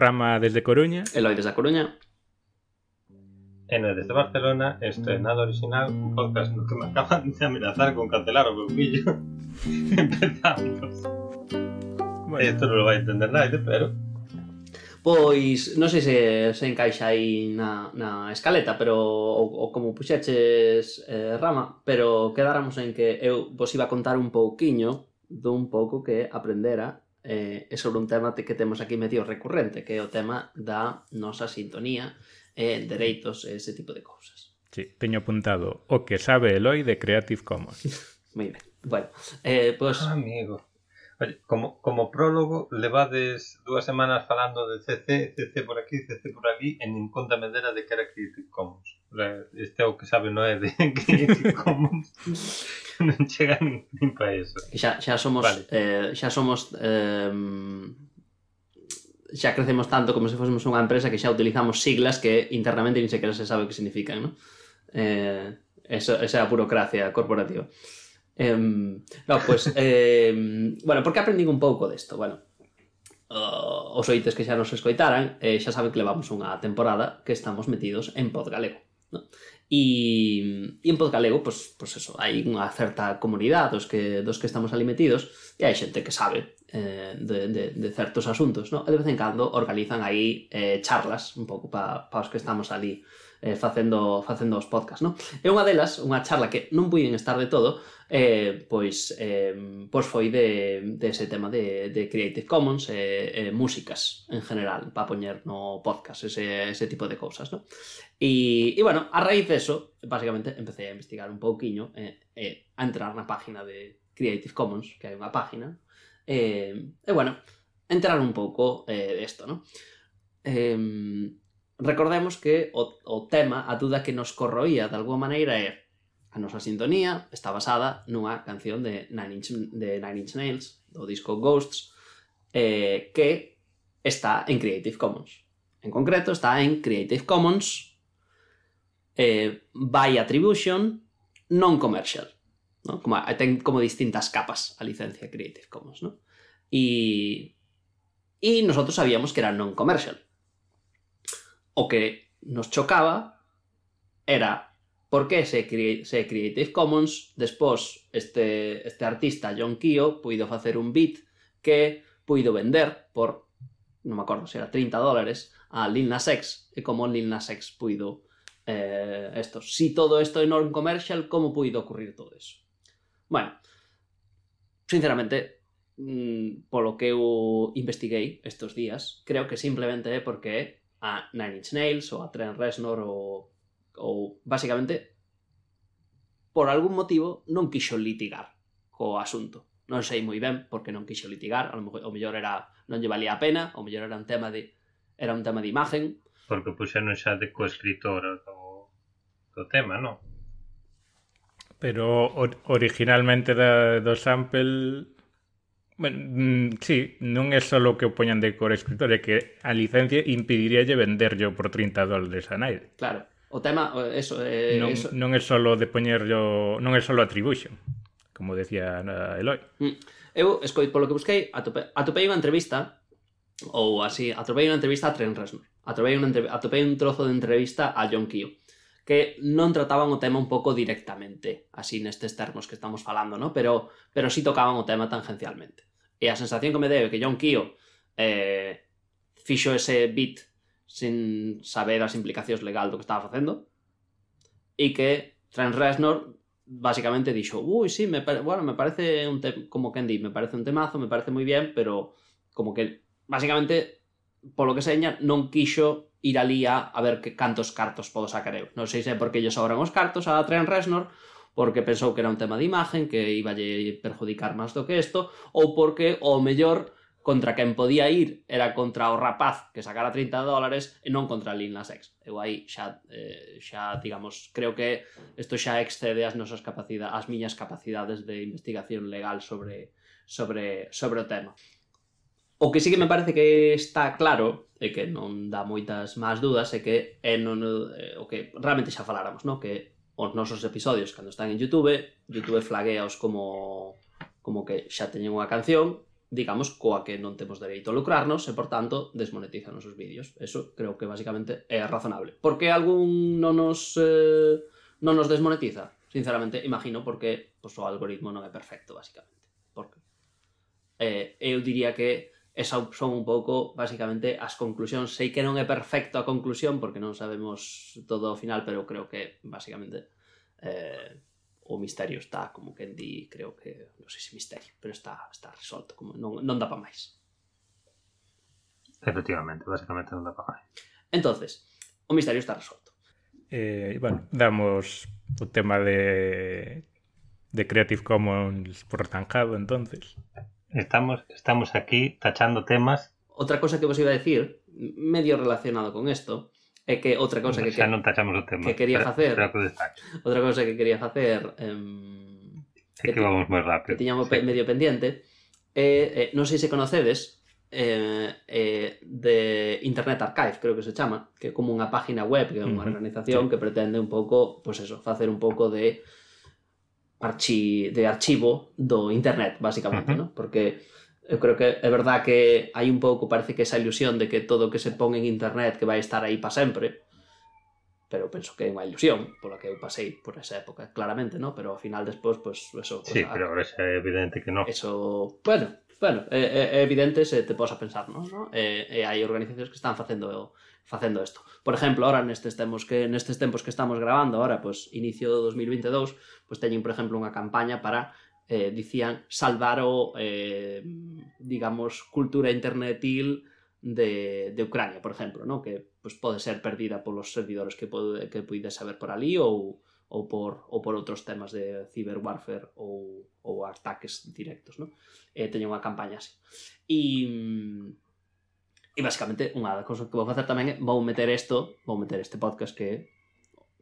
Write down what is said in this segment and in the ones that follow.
Rama desde Coruña. Eloi desde Coruña. N desde Barcelona, estrenado original, un podcast no que me acaban de amenazar con cancelar o meu Empezamos. Bueno. Esto non lo vai entender nadie, pero... Pois, non sei se se encaixa aí na, na escaleta, pero ou, ou como puxeches eh, rama, pero quedáramos en que eu vos iba a contar un pouquiño dun pouco que aprendera eh, é sobre un tema que temos aquí medio recurrente, que é o tema da nosa sintonía, eh, dereitos e ese tipo de cousas. Sí, teño apuntado o que sabe Eloi de Creative Commons. Moi ben. Bueno, eh, pois... Pues... Ah, amigo. Oye, como, como prólogo, levades dúas semanas falando de CC, CC por aquí, CC por ali, en conta medera de que era Creative Commons este é o que sabe Noé de que como non chega nin, nin para eso. Xa, xa somos vale. eh, xa somos eh, xa crecemos tanto como se fósemos unha empresa que xa utilizamos siglas que internamente nin sequera se sabe o que significan, non? Eh, eso, esa, é a burocracia corporativa. Eh, no, pues, eh, bueno, por que aprendín un pouco desto? Bueno, uh, os oites que xa nos escoitaran eh, xa saben que levamos unha temporada que estamos metidos en Pod Galego No? E, e en Podgalego, pois, pois eso, hai unha certa comunidade dos que, dos que estamos ali metidos e hai xente que sabe eh, de, de, de certos asuntos, no? e de vez en cando organizan aí eh, charlas un pouco para pa os que estamos ali eh, facendo, facendo os podcast, non? E unha delas, unha charla que non puiden estar de todo, eh, pois, eh, pois foi de, de ese tema de, de Creative Commons e eh, eh, músicas en general, para poñer no podcast, ese, ese tipo de cousas, non? E, e bueno, a raíz de eso, basicamente, empecé a investigar un pouquiño eh, e eh, eh, a entrar na página de Creative Commons, que hai unha página, eh, e bueno, entrar un pouco eh, de esto, ¿no? Eh, recordemos que o, o tema, a duda que nos corroía de alguma maneira é a nosa sintonía está basada nunha canción de Nine Inch, de Nine Inch Nails, do disco Ghosts, eh, que está en Creative Commons. En concreto, está en Creative Commons eh, by Attribution Non-Commercial. ¿no? Como, ten como distintas capas a licencia Creative Commons. ¿no? Y, y nosotros sabíamos que era non-commercial o que nos chocaba era por que se, cre se Creative Commons despois este, este artista John Kio puido facer un beat que puido vender por non me acordo se era 30 dólares a Lil Nas X e como Lil Nas X puido eh, esto. Si todo esto é non commercial, como puido ocurrir todo eso? Bueno, sinceramente, mmm, polo que eu investiguei estes días, creo que simplemente é porque a Nine Inch Nails o a Trent Reznor ou, ou basicamente por algún motivo non quixo litigar co asunto. Non sei moi ben porque non quixo litigar, a o mellor era non lle valía a pena, o mellor era un tema de era un tema de imagen. Porque puxeron xa de coescritora do, do tema, non? Pero or, originalmente da, do sample Bueno, mm, sí, non é só o que o poñan de core escritor, é que a licencia impediríalle venderlo por 30 dólares a naide. Claro. O tema, eso, eh, non, eso... non é só de poñerlo, non é só attribution, como decía Eloi. Mm. Eu, escoi, polo que busquei, atope, atopei unha entrevista ou así, atopei unha entrevista a Trent Reznor. Atopei, unha entrev... atopei un trozo de entrevista a John Keogh que non trataban o tema un pouco directamente, así nestes termos que estamos falando, ¿no? Pero pero si sí tocaban o tema tangencialmente. E a sensación que me deu é que John Kio eh, fixo ese beat sin saber as implicacións legal do que estaba facendo e que Trent Reznor basicamente dixo, ui, sí, me bueno, me parece un te como Candy, me parece un temazo, me parece moi bien, pero como que basicamente polo que seña non quixo ir alí a, a ver que cantos cartos podo sacar eu. Non sei se é porque ellos sobran os cartos a Trent Reznor porque pensou que era un tema de imagen, que iba a perjudicar máis do que isto, ou porque o mellor contra quen podía ir era contra o rapaz que sacara 30 dólares e non contra Lil Nas X. Eu aí xa, eh, xa digamos, creo que isto xa excede as nosas capacidades, as miñas capacidades de investigación legal sobre, sobre, sobre o tema. O que sí que me parece que está claro e que non dá moitas máis dúdas é que é non, eh, o que realmente xa faláramos, no? que os nosos episodios cando están en Youtube, Youtube flagueaos como como que xa teñen unha canción, digamos, coa que non temos dereito a lucrarnos e, por tanto, desmonetizan os vídeos. Eso creo que basicamente é razonable. Por que algún non nos, eh, non nos desmonetiza? Sinceramente, imagino porque pues, o algoritmo non é perfecto, basicamente. Porque eh, eu diría que esa son un pouco basicamente as conclusións. Sei que non é perfecto a conclusión porque non sabemos todo ao final pero creo que basicamente eh, o misterio está como que en di creo que non sei se misterio pero está, está resolto como non, non dá para máis. Efectivamente basicamente non dá para máis. Entonces o misterio está resolto. Eh, bueno damos o tema de de Creative Commons por zanjado entonces. Estamos, estamos aquí tachando temas. Outra cosa que vos iba a decir, medio relacionado con esto, É que outra cousa que, xa non tachamos o tema. que quería facer- espera que destaque. outra cousa que quería facer em, É que vamos moi que rápido. tiñamos Sí. medio pendiente é, eh, non sei se conocedes eh, eh, de Internet Archive, creo que se chama, que é como unha página web, que é unha organización que pretende un pouco, pues eso, facer un pouco de archi, de archivo do internet, basicamente, uh -huh. ¿no? Porque eu creo que é verdad que hai un pouco, parece que esa ilusión de que todo o que se pon en internet que vai estar aí para sempre, pero penso que é unha ilusión pola que eu pasei por esa época, claramente, ¿no? Pero ao final despois, pues, eso... Pues, sí, a... pero ahora é evidente que non. Eso, bueno, bueno, é, é evidente se te pos a pensar, ¿no? ¿no? E, e hai organizacións que están facendo facendo isto. Por exemplo, ahora nestes tempos que nestes tempos que estamos grabando, ahora pois pues, inicio do 2022, pois pues, teñen, por exemplo, unha campaña para eh, dicían salvar o eh, digamos cultura internetil de, de Ucrania, por exemplo, ¿no? que pues, pode ser perdida polos servidores que, pode, que puides saber por ali ou, ou, por, ou por outros temas de cyberwarfare ou, ou ataques directos. ¿no? Eh, teño unha campaña así. E, E basicamente unha das cousas que vou facer tamén é vou meter isto, vou meter este podcast que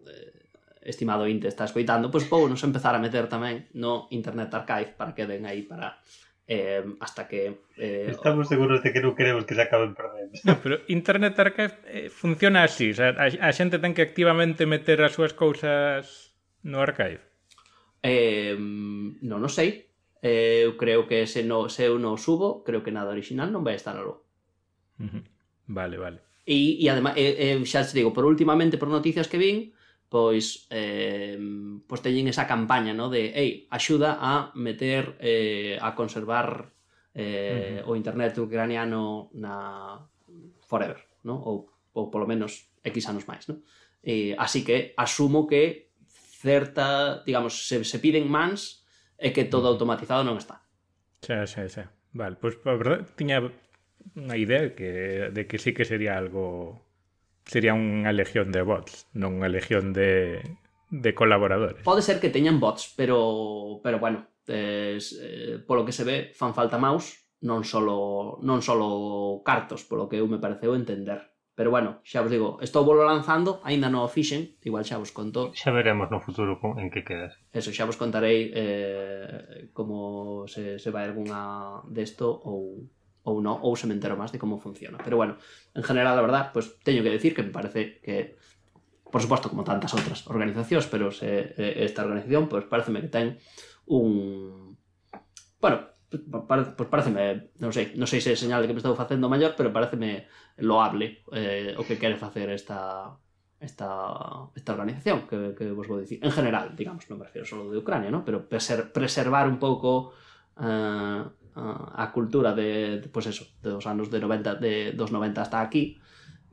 eh, estimado Inte está escoitando, pois vou nos empezar a meter tamén no Internet Archive para que den aí para eh, hasta que... Eh, Estamos seguros de que non queremos que se acaben perdendo. No, pero Internet Archive eh, funciona así, o sea, a, a xente ten que activamente meter as súas cousas no archive. Eh, non o sei. Eh, eu creo que se, no, se eu non subo, creo que nada original non vai estar algo. Vale, vale. E, e ademais, eh, eh, xa te digo, por últimamente, por noticias que vin, pois eh, pois teñen esa campaña, no, de, ei, axuda a meter eh, a conservar eh, uh -huh. o internet ucraniano na forever, no? Ou ou polo menos X anos máis, no? Eh, así que asumo que certa, digamos, se, se piden mans e que todo automatizado non está. Xa, xa, xa. Vale, pois pues, a verdade tiña unha idea que, de que sí que sería algo sería unha legión de bots, non unha legión de, de colaboradores. Pode ser que teñan bots, pero pero bueno, es, eh, polo que se ve, fan falta mouse, non solo non solo cartos, polo que eu me pareceu entender. Pero bueno, xa vos digo, estou bolo lanzando, aínda non o fixen, igual xa vos conto. Xa veremos no futuro en que quedas. Eso, xa vos contarei eh, como se, se vai algunha desto ou, ou non, ou se me máis de como funciona. Pero bueno, en general, a verdad, pues teño que decir que me parece que por suposto como tantas outras organizacións, pero eh, esta organización, pues pareceme que ten un bueno, pues, pare, pues pareceme, non sei, non sei se é señal de que me estou facendo maior, pero pareceme loable eh, o que quere facer esta esta, esta organización que, que vos vou dicir. En general, digamos, non me refiero só de Ucrania, ¿no? pero preser, preservar un pouco uh, a cultura de, de, pues eso, de dos anos de 90, de dos 90 hasta aquí,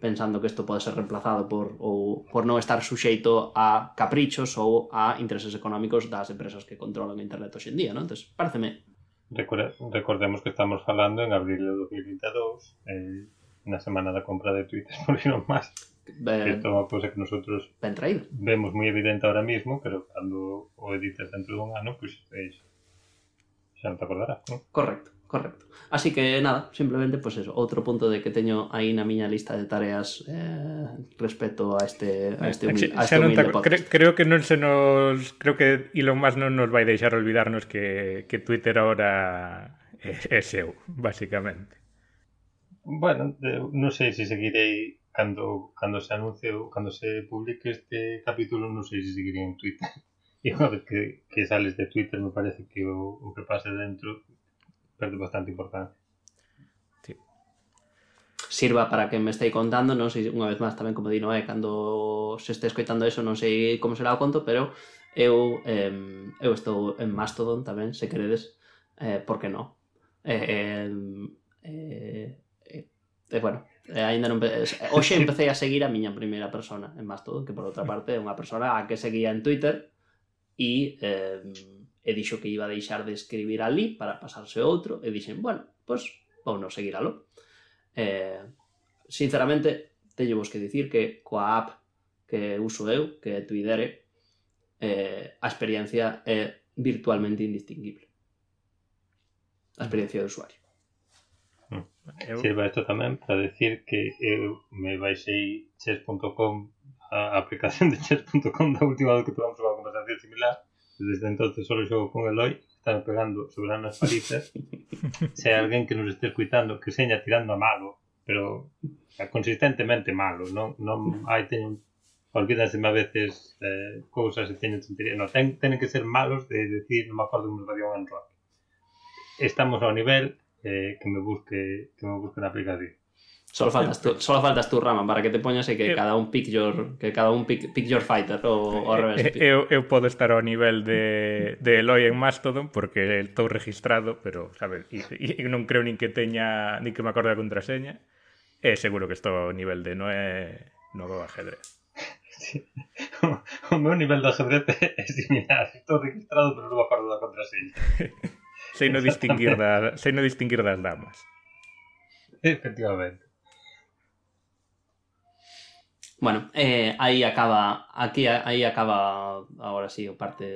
pensando que isto pode ser reemplazado por, ou, por non estar suxeito a caprichos ou a intereses económicos das empresas que controlan a internet hoxe en día, non? Entonces, pareceme... Recordemos que estamos falando en abril de 2022, eh, na semana da compra de Twitter por Elon Musk. Ben, Esto é unha cousa que nosotros ben traído. vemos moi evidente ahora mismo, pero cando o edites dentro dun ano, pois pues, é. Xa non te acordarás, non? Correcto, correcto. Así que nada, simplemente pues eso, outro punto de que teño aí na miña lista de tareas eh, respecto a este a eh, este eh, humil, a este humilde podcast. Cre creo que non se nos creo que Elon Musk non nos vai deixar olvidarnos que que Twitter agora é, é seu, basicamente. Bueno, eh, non sei se seguirei cando cando se anuncie ou cando se publique este capítulo, non sei se seguirei en Twitter e unha vez que, que sales de Twitter me parece que o, o que pase dentro perde bastante importancia sí. sirva para que me estei contando, non sei, unha vez máis tamén como di Noé, eh, cando se este escoitando eso non sei como será o conto, pero eu eh, eu estou en Mastodon tamén, se queredes, eh, por que non? Eh, eh, eh, eh, eh bueno, eh, ainda non hoxe empecé a seguir a miña primeira persona en Mastodon, que por outra parte é unha persona a que seguía en Twitter, e, eh, e dixo que iba a deixar de escribir ali para pasarse outro e dixen, bueno, pois pues, vou non seguir alo. Eh, sinceramente, teño vos que dicir que coa app que uso eu, que é Twitter, eh, a experiencia é virtualmente indistinguible. A experiencia do usuario. Mm. Eu... Sirva isto tamén para decir que eu me baixei chess.com a aplicación de chess.com da última vez que tuvamos unha conversación similar. Desde entonces solo xogo con Eloy están pegando soberanas palizas. Se hai alguén que nos este escuitando que seña tirando a malo pero consistentemente malo non, non hai teño olvídanse a veces eh, cousas e teñen tontería no, ten, tenen que ser malos de decir non me acordo como radio en rock. Estamos ao nivel eh, que me busque que me busque na aplicación Solo faltas tú, solo faltas tú, Rama, para que te poñas e que eu, cada un pick your, que cada un pick, pick your fighter o ao revés. Eu, eu podo estar ao nivel de, de Eloy en Mastodon porque estou registrado, pero, sabes, e, e non creo nin que teña, nin que me acorde a contraseña. E seguro que estou ao nivel de Noé no ajedrez. Sí. O meu nivel de ajedrez é similar. Estou registrado, pero non me acordo da contraseña. sei no distinguir, da, sei no distinguir das damas. Efectivamente. Bueno, eh, aí acaba aquí aí acaba agora sí o parte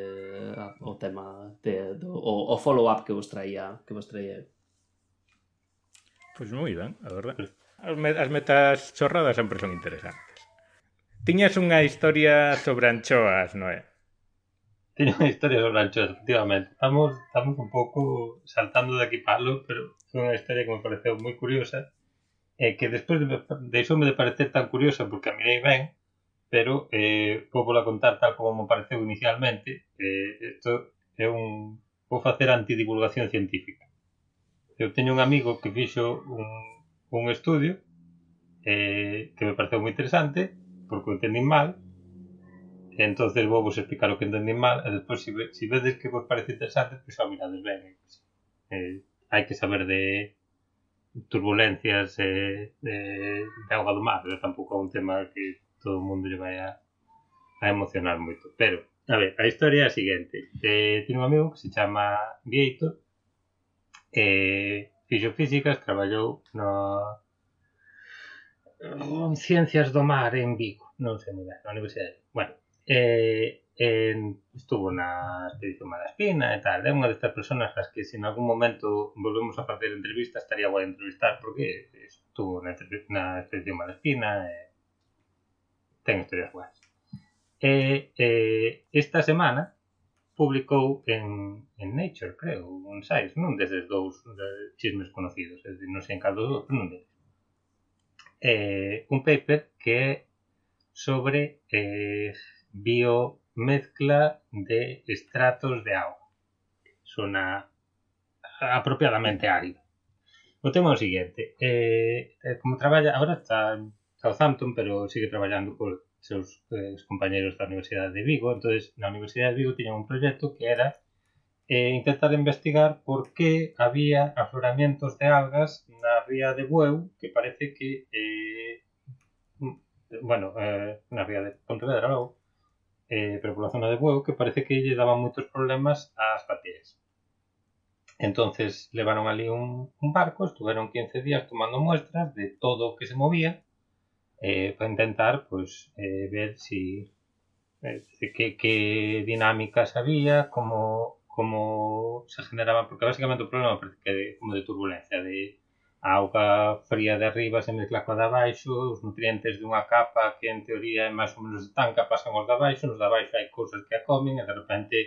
o tema de, do, o, o follow-up que vos traía que vos traía. Pois pues moi ben, a verdade. As, met as metas chorradas sempre son interesantes. Tiñas unha historia sobre anchoas, non é? Tiño unha historia sobre anchoas, efectivamente. Estamos, estamos un pouco saltando de aquí palo, pero foi unha historia que me pareceu moi curiosa e que despois de, deixoume de parecer tan curiosa porque a mirei ben, pero eh, vou pola contar tal como me pareceu inicialmente, eh, isto é un... vou facer antidivulgación científica. Eu teño un amigo que fixo un, un estudio eh, que me pareceu moi interesante porque o entendín mal e entonces vou vos explicar o que entendín mal e despois se si, si vedes que vos parece interesante pois pues, a mirades ben eh, hai que saber de turbulencias eh, eh, de auga do mar, pero tampouco é un tema que todo o mundo lle vai a, a emocionar moito. Pero, a ver, a historia é a seguinte. Eh, tiene un amigo que se chama Vieito, eh, fixo físicas, traballou no en Ciencias do Mar en Vigo, non sei moi ben, na universidade. Bueno, eh, en, estuvo na expedición Malaspina e tal, é unha destas personas as que se en algún momento volvemos a facer entrevista estaría guai entrevistar porque estuvo na, na expedición Malaspina e ten historias guais. E, e esta semana publicou en, en Nature, creo, un sais, non desde dous de chismes conocidos, é dicir, non sei en cal dos pero non deses. Eh, un paper que é sobre eh, bio mezcla de estratos de agua. Sona apropiadamente árido. O tema é o seguinte, eh, como traballa, agora está en Southampton, pero sigue traballando por seus eh, compañeros da Universidade de Vigo, entonces na Universidade de Vigo tiña un proxecto que era eh, intentar investigar por que había afloramientos de algas na ría de Bueu, que parece que eh, bueno, eh, na ría de Pontevedra logo, eh, pero de Bueu que parece que lle daban moitos problemas ás bacterias. Entonces levaron ali un, barco, estuveron 15 días tomando muestras de todo que se movía eh, para intentar pues, eh, ver si eh, que, que dinámicas había, como, como se generaban, porque básicamente o problema parece de, como de turbulencia, de a auga fría de arriba se mezcla coa de baixo, os nutrientes dunha capa que en teoría é máis ou menos de tanca pasan os da baixo, nos da baixo hai cousas que a comen e de repente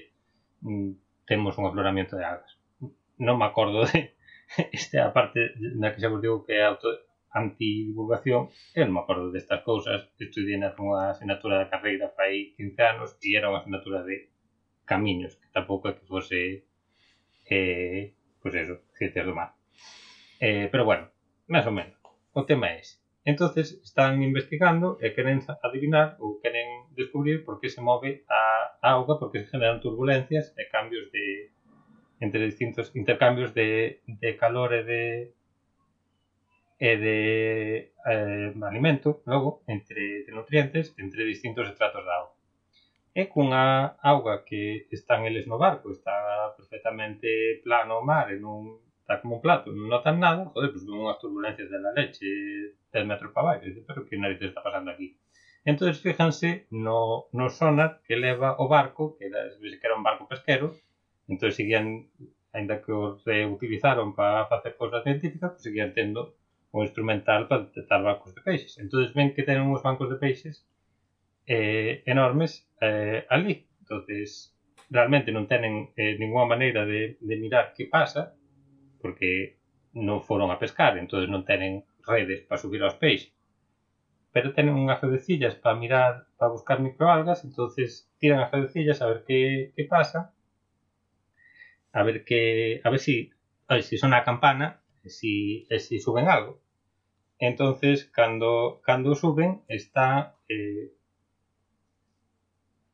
mm, temos un afloramento de algas. Non me acordo de esta é a parte na que xa vos digo que é auto antidivulgación, eu non me acordo destas cousas, estudei na unha asignatura da carreira fai 15 anos e era unha asignatura de camiños, que tampouco é que fose eh, pois eso, ciencias do mar. Eh, pero bueno, máis ou menos. O tema é ese. Entonces están investigando e queren adivinar ou queren descubrir por que se move a auga, por que se generan turbulencias e cambios de entre distintos intercambios de, de calor e de e de eh, alimento, logo, entre de nutrientes, entre distintos estratos da auga. E cunha auga que están eles no barco, está perfectamente plano o mar, e non está como un plato, non notan nada, joder, pues ven unhas turbulencias de la leche 10 metros para baixo, dice, pero que narices está pasando aquí? Entonces fíjanse no, no sonar que leva o barco, que era, que era un barco pesquero, entonces seguían, ainda que os reutilizaron para facer cosas científicas, pues seguían tendo o instrumental para detectar bancos de peixes. Entonces ven que tenen uns bancos de peixes eh, enormes eh, ali. Entonces realmente non tenen eh, ninguna maneira de, de mirar que pasa, porque non foron a pescar, entonces non tenen redes para subir aos peixes. Pero tenen unhas redecillas para mirar, para buscar microalgas, entonces tiran as redecillas a ver que, que pasa, a ver que, a ver si, a ver si sona a campana, e si, e si suben algo. Entonces, cando, cando suben, está eh,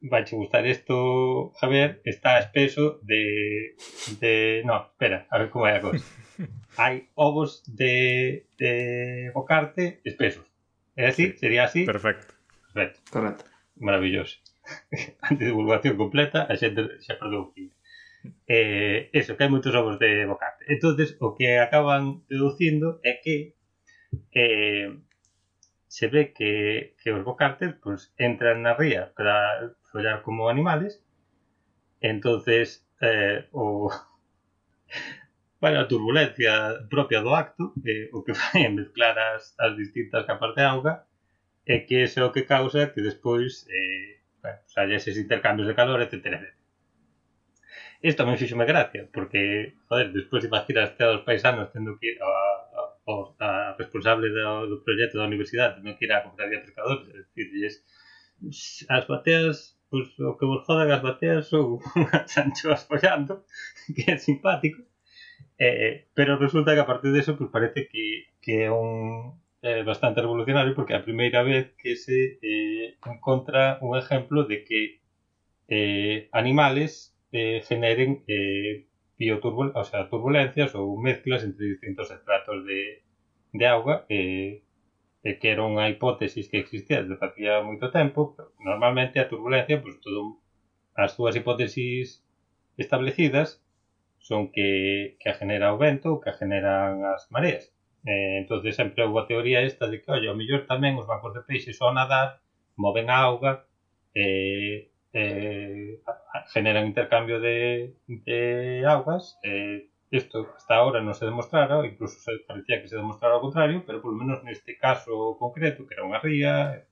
vai che gustar isto, Javier, está espeso de, de... No, espera, a ver como é a cosa. Hai ovos de, de bocarte espesos. É así? Sí. Sería así? Perfecto. Perfecto. Correcto. Maravilloso. Antidivulgación completa, a xente xa fío. Eh, eso, que hai moitos ovos de bocarte. entonces o que acaban deducindo é que eh, se ve que, que os bocartes pues, entran na ría para follar como animales entonces eh, o bueno, a turbulencia propia do acto eh, o que fai en mezclar as, as distintas capas de auga e que é o que causa que despois eh, bueno, pues, haya eses intercambios de calor, etc. Isto me fixo me gracia, porque, joder, despois imaginaste aos paisanos tendo que ir a o a responsable do, do proxecto da universidade non queira a cofradía de pescadores, é dicir, as bateas pois, o que vos jodan as bateas ou unhas anchoas follando, que é simpático, eh, pero resulta que a partir de eso pues, parece que, que é un eh, bastante revolucionario porque é a primeira vez que se eh, encontra un exemplo de que eh, animales eh, generen eh, pío turbul o sea, turbulencias ou mezclas entre distintos estratos de, de auga e, e que era unha hipótesis que existía desde facía moito tempo pero normalmente a turbulencia pois, todo, as súas hipótesis establecidas son que, que a genera o vento ou que a generan as mareas. Eh, entonces sempre houve a teoría esta de que, olha, o mellor tamén os bancos de peixe son a nadar moven a auga eh, eh, generan intercambio de, de augas, Eh, isto hasta ahora non se demostrara, incluso se parecía que se demostrara o contrario, pero polo menos neste caso concreto, que era unha ría,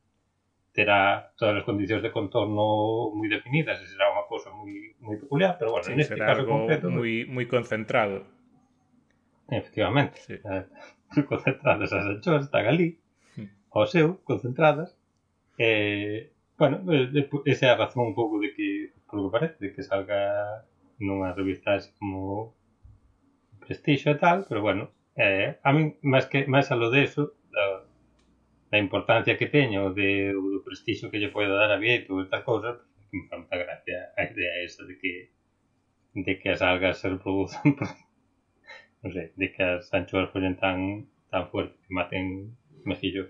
terá todas as condicións de contorno moi definidas, e será unha cosa moi, moi peculiar, pero bueno, sí, neste caso concreto... Moi, moi concentrado. Efectivamente. Sí. eh, concentradas as anchoas, están ali, ao seu, concentradas, eh, bueno, esa é a razón un pouco de que, por lo que parece, de que salga nunha revista así como prestixio e tal, pero bueno, eh, a mí, máis que máis a lo de eso, da, da importancia que teño, de, do prestixio que lle podo dar a Vieto e tal cousa, pues, me fa moita gracia a idea esa de que de que as algas se reproducen non sei, de que as anchoas follen tan tan fuerte que maten mejillos.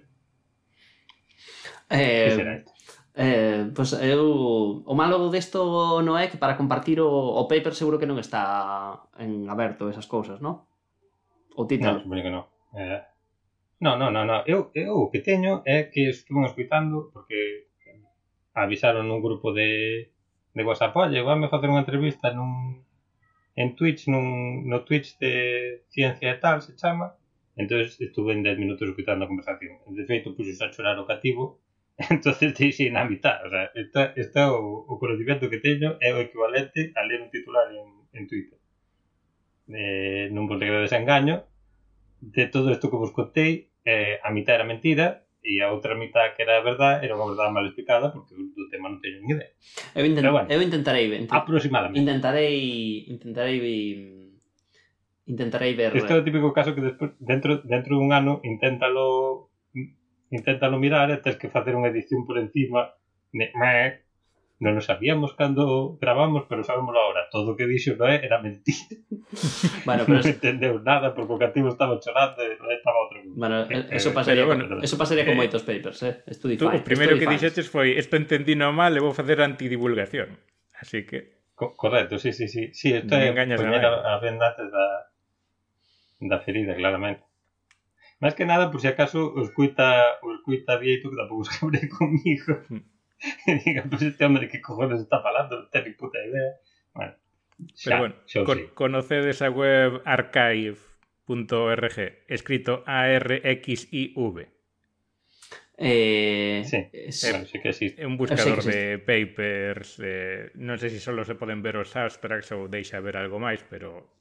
Eh, que será isto? Eh, pois eu o malo desto non é que para compartir o, o paper seguro que non está en aberto esas cousas, non? O título. Non, supoño que non. Eh, non, non, non, non. Eu, eu o que teño é que estuve escutando porque avisaron un grupo de, de WhatsApp, oye, vame facer unha entrevista nun, en Twitch, nun, no Twitch de Ciencia e tal, se chama, entonces estuve en 10 minutos escutando a conversación. De feito, puxos a chorar o cativo, entonces deixei na mitad o sea, esta, esta o, o conocimiento que teño é o equivalente a ler un titular en, en Twitter eh, non vos de desengaño de todo isto que vos contei eh, a mitad era mentira e a outra mitad que era a verdade era unha verdade mal explicada porque do tema non teño idea. Eu, intent, bueno, eu intentarei ver. Aproximadamente. Intentarei intentarei intentarei ver. Isto é o eh. típico caso que despois dentro dentro dun ano inténtalo inténtalo mirar e tens que facer unha edición por encima de meh, non lo sabíamos cando gravamos, pero sabemos agora. Todo o que dixo Noé era mentira. Bueno, pero non es... entendeu nada porque o cativo estaba chorando e Noé estaba outro. Bueno, eh, eh, eso eh, pasaría, eh, bueno, eso pasaría con moitos papers, eh? Estudify. Tú, o primeiro que dixetes foi isto entendí no mal e vou facer antidivulgación. Así que... Co correcto, sí, sí, sí. Sí, isto é poñer a, a vendates da, da ferida, claramente. Máis que nada, por si acaso, o escuita, o escuita Vieito, que tampouco se abre comigo. e diga, pues este hombre que cojones está falando, non ten ni puta idea. Bueno, xa, Pero bueno, xa con, sei. conocedes a web archive.org, escrito A-R-X-I-V. Eh, Sí, es- Bueno, sí que existe. Un buscador que de papers, eh, non sei se só se poden ver os abstracts ou deixa ver algo máis, pero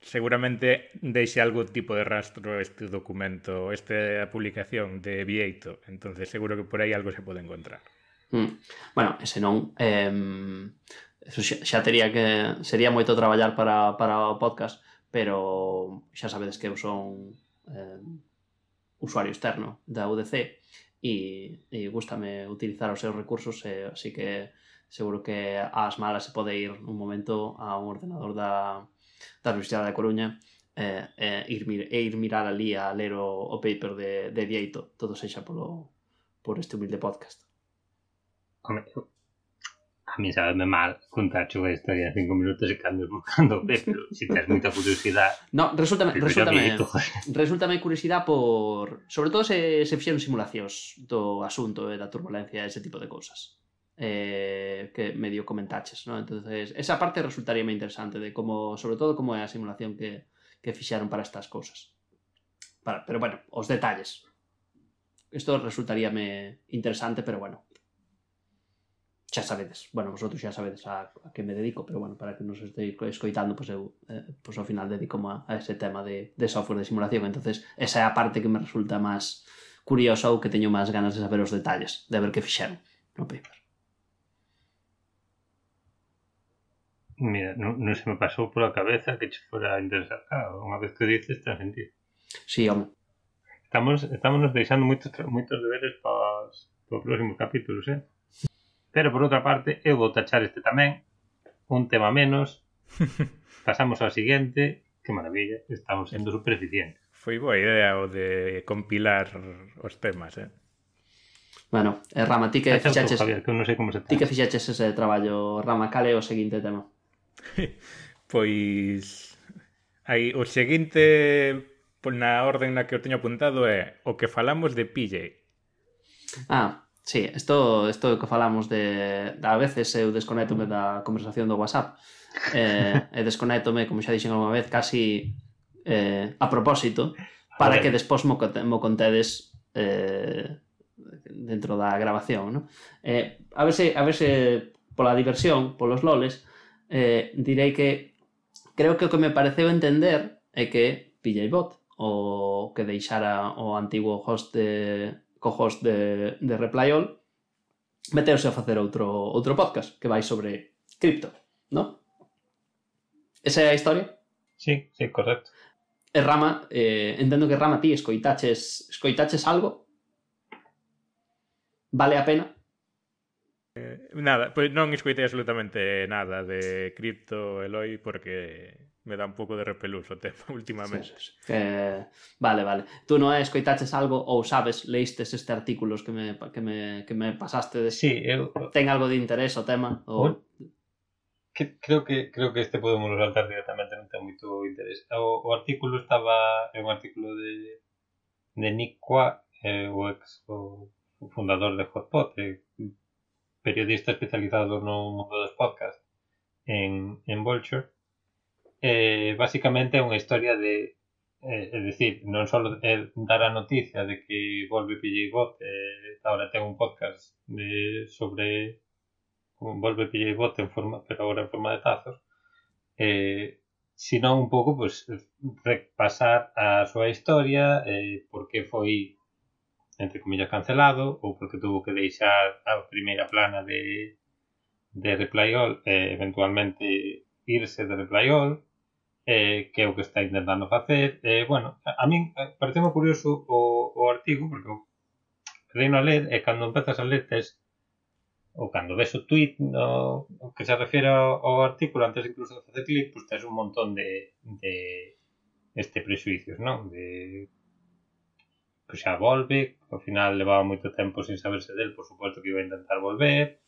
seguramente deixa algún tipo de rastro este documento, esta publicación de Vieito, entonces seguro que por aí algo se pode encontrar. Mm. Bueno, e senón eh, eso xa, xa tería que sería moito traballar para, para podcast pero xa sabedes que eu son eh, usuario externo da UDC e, e gustame utilizar os seus recursos e, así que seguro que ás malas se pode ir un momento a un ordenador da, da Universidade da Coruña e, eh, ir, mir, e ir mirar ali a ler o, o paper de, de Dieito, todo sexa polo, por este humilde podcast. Home, a mí sabe mal contar unha historia de cinco minutos e cando buscando o pero se tens moita curiosidade... No, resultame, resultame, resultame curiosidade por... Sobre todo se, se fixeron simulacións do asunto e eh, da turbulencia e ese tipo de cousas eh, que medio comentaches, ¿no? Entonces, esa parte resultaría moi interesante de como, sobre todo, como é a simulación que, que fixeron para estas cousas. Para, pero bueno, os detalles. Isto resultaríame interesante, pero bueno. Xa sabedes. Bueno, vosotros xa sabedes a, a que me dedico, pero bueno, para que nos estei escoitando, pois pues eu eh, pues ao final dedico a, a ese tema de, de software de simulación. entonces esa é a parte que me resulta máis curiosa ou que teño máis ganas de saber os detalles, de ver que fixeron no paper. Mira, non, non se me pasou pola cabeza que che fora interesar. Claro, unha vez que dices, ten sentido. Sí, home. Estamos, estamos nos deixando moitos, moitos deberes para os próximos capítulos, eh? Pero, por outra parte, eu vou tachar este tamén, un tema menos, pasamos ao siguiente, que maravilla, estamos sendo super eficientes. Foi boa idea o de compilar os temas, eh? Bueno, eh, Rama, ti que Tacha fixaches... Javier, que non sei como se ti que fixaches ese traballo, Rama, cale o seguinte tema? pois hai o seguinte na orden na que o teño apuntado é o que falamos de PJ. Ah, sí, isto isto que falamos de a veces eu desconectome da conversación do WhatsApp. Eh, e desconectome, como xa dixen algunha vez, casi eh, a propósito para a que despois mo, mo contedes eh, dentro da grabación, ¿no? Eh, a ver se, a ver se pola diversión, polos loles, eh, direi que creo que o que me pareceu entender é que pillei bot o que deixara o antigo host de, co host de, de Reply All meteuse a facer outro, outro podcast que vai sobre cripto, non? Esa é a historia? Sí, sí, correcto. E Rama, eh, entendo que Rama ti escoitaches, escoitaches algo? Vale a pena? Eh, nada, pois non escoitei absolutamente nada de cripto, Eloi, porque me dá un pouco de repelús o tema últimamente. Sí, sí. Que... Eh, vale, vale. Tú non escoitaches algo ou sabes, leistes este artículos que me, que me, que me pasaste de... Sí, eu... Ten algo de interés o tema? Ou... Que, creo que creo que este podemos saltar directamente, non ten moito interés. O, o artículo estaba é un artículo de de Nick Qua, eh, o ex o, o fundador de Hotpot, eh, periodista especializado no mundo dos podcasts en, en Vulture. Eh, basicamente é unha historia de eh, é dicir, non só é dar a noticia de que volve PJ Bot eh, ahora ten un podcast sobre volve PJ Bot en forma, pero agora en forma de tazos eh, sino un pouco pues, repasar a súa historia eh, por que foi entre comillas, cancelado ou porque tuvo que deixar a primeira plana de, de Reply All e eventualmente irse de Reply All eh, que é o que está intentando facer eh, bueno, a, a min eh, parece moi curioso o, o artigo porque reino a ler e cando empezas a ler tes ou cando ves o tweet no, que se refere ao, ao artículo antes incluso de facer clic, pues tes un montón de, de este prejuicios, non? De pues xa volve, ao final levaba moito tempo sin saberse del, por suposto que iba a intentar volver,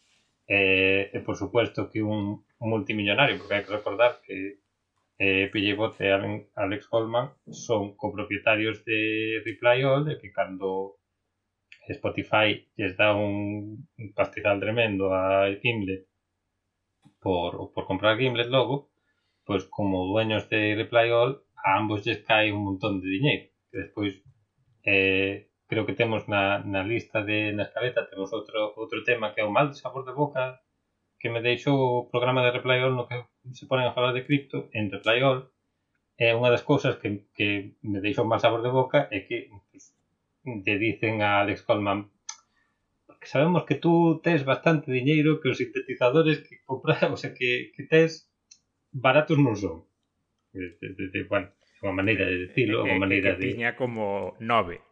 eh, por suposto que un, multimillonario, porque hai que recordar que eh, Pillebot e Alex Goldman son copropietarios de Reply All, e que cando Spotify lles dá un, pastizal tremendo a Gimlet por, por comprar Gimlet logo, pois como dueños de Reply All, a ambos lles cae un montón de diñeiro. Que despois eh, creo que temos na, na lista de na escaleta temos outro outro tema que é o mal sabor de boca que me deixou o programa de Reply All no que se ponen a falar de cripto en Reply All é unha das cousas que, que me deixou mal sabor de boca é que pues, te dicen a Alex Coleman que sabemos que tú tes bastante diñeiro que os sintetizadores que compras, o sea, que, que tes baratos non son. De, de, de, bueno, unha maneira de decirlo, unha maneira que de... tiña como nove.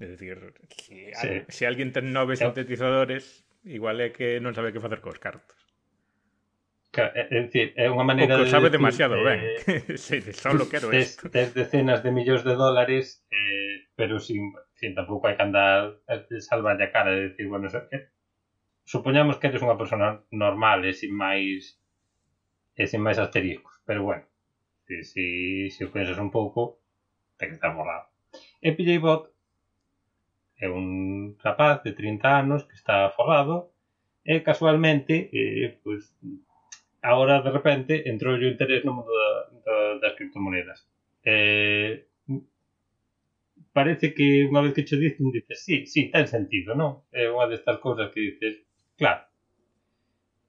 É dicir, si, sí. se alguén ten nove sintetizadores, igual é que non sabe que facer cos cartos. Claro, é, é dicir, é unha maneira o que sabe de decir, demasiado eh, ben. sí, solo quero tes, isto. Tes decenas de millóns de dólares, eh, pero sin, sin tampouco hai que andar a salvar a cara de decir, bueno, que, supoñamos que eres unha persona normal e sin máis e sin máis asteriscos, pero bueno, Si, si, si o pensas un pouco, te que estar borrado. E PJ Bot é un rapaz de 30 anos que está forrado e casualmente, eh, pois, agora de repente entrou o interés no mundo da, da, das criptomonedas. Eh, parece que unha vez que che dicen, dices, sí, sí, ten sentido, non? É unha destas cousas que dices, claro.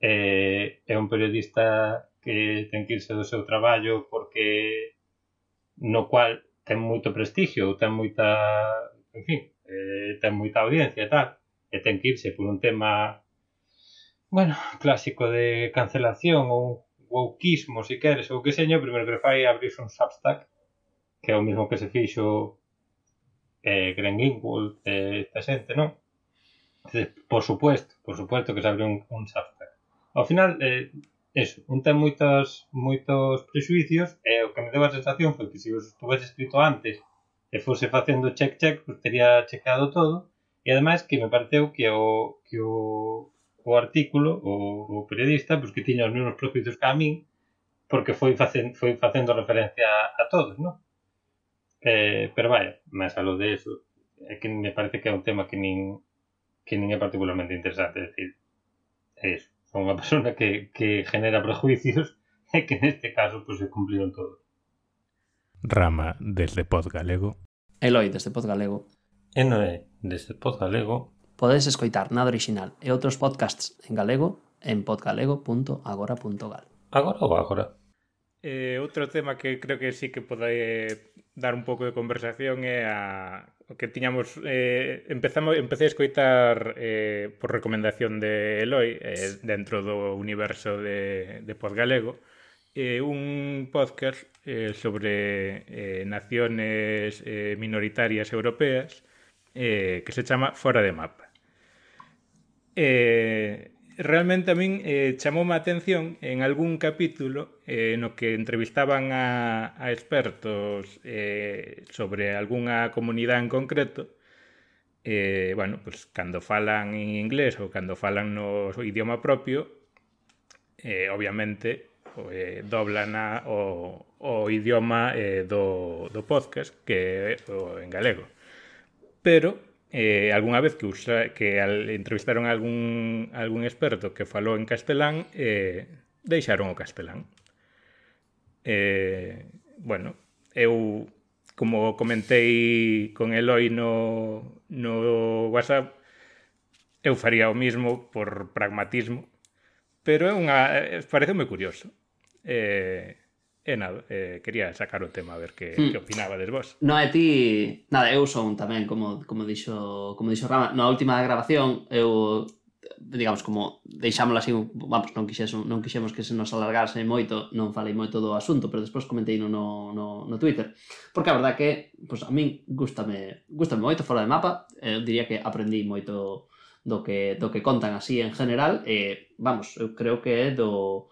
Eh, é un periodista que ten que irse do seu traballo por porque no cual ten moito prestixio, ten moita, en fin, eh, ten moita audiencia e tal, e ten que irse por un tema bueno, clásico de cancelación ou wokeismo, se si queres, ou que seño, primeiro que fai é abrirse un Substack, que é o mismo que se fixo eh, Glenn Greenwald, eh, esta xente, non? Por supuesto, por supuesto que se abre un, un Substack. Ao final, eh, eso, untan moitas, moitos prejuicios e o que me deu a sensación foi que se os tuvese escrito antes e fose facendo check-check, pues pois teria checado todo e ademais que me pareceu que o, que o, o artículo, o, o periodista, pues que tiña os mesmos prejuicios que a min porque foi, facen, foi facendo referencia a, a todos, non? Eh, pero vaya, máis a lo de eso, é que me parece que é un tema que nin, que nin é particularmente interesante, é dicir, é iso a unha persona que, que genera prejuicios e que neste caso pois, pues, se cumpliron todos. Rama desde Pod Galego. Eloi desde Pod Galego. Enoe desde Pod Galego. Podedes escoitar nada original e outros podcasts en galego en podgalego.agora.gal. Agora ou agora? Eh, outro tema que creo que sí que pode dar un pouco de conversación é a que tiñamos eh, empezamos empecé a escoitar eh, por recomendación de Eloi eh, dentro do universo de, de Podgalego eh, un podcast eh, sobre eh, naciones eh, minoritarias europeas eh, que se chama Fora de Mapa. Eh, realmente a min eh, chamoume a atención en algún capítulo eh, no que entrevistaban a, a expertos eh, sobre algunha comunidade en concreto eh, bueno, pues, cando falan en inglés ou cando falan no idioma propio eh, obviamente eh, doblan a, o, o idioma eh, do, do podcast que é o en galego. Pero eh, algunha vez que usa, que al, entrevistaron a algún, algún experto que falou en castelán, eh, deixaron o castelán. Eh, bueno, eu, como comentei con Eloi no, no WhatsApp, eu faría o mismo por pragmatismo, pero é unha, eh, parece moi curioso. Eh, E nada, eh, quería sacar o tema a ver que, hmm. que opinabades vos. No, e ti, nada, eu son tamén, como, como dixo como dixo Rama, na última grabación eu digamos, como deixámoslo así, vamos, non quixemos, non quixemos que se nos alargase moito, non falei moito do asunto, pero despois comentei no, no, no, no Twitter. Porque a verdade que, pois, a min gustame, gustame moito fora de mapa, eh, diría que aprendí moito do que, do que contan así en general, e, vamos, eu creo que é do,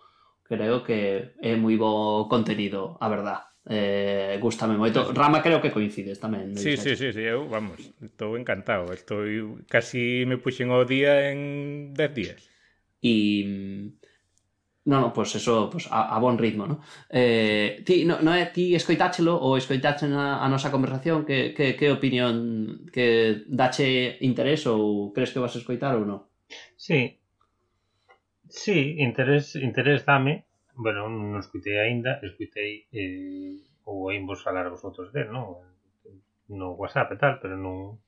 creo que é moi bo contenido, a verdad. Eh, gustame moito. Rama creo que coincides tamén. Sí, sí, sí, sí, eu, vamos, estou encantado. Estou casi me puxen o día en 10 días. E No, no, pues eso, pues a, a bon ritmo, no? Eh, ti, no, no é ti escoitáchelo ou escoitache a, a nosa conversación que, que, que opinión que dache interés ou crees que vas a escoitar ou non? Sí, Sí, interés, interés dame. Bueno, non escutei aínda, escutei eh, ou oín vos falar vosotros del, non? No WhatsApp e tal, pero non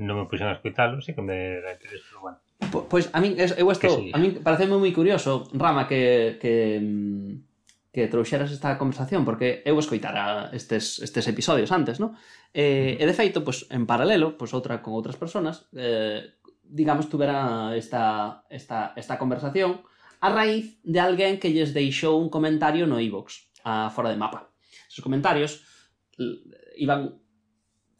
non me puxen a escuitalo, sí que me da interés, pero bueno. Pois pues, a min eu estou, a min pareceme moi curioso, Rama, que, que que trouxeras esta conversación porque eu escoitara estes, estes episodios antes, non? Eh, e de feito, pois, en paralelo, pois outra con outras personas, eh, digamos, tuvera esta, esta, esta conversación a raíz de alguén que lles deixou un comentario no iVox a fora de mapa. Esos comentarios iban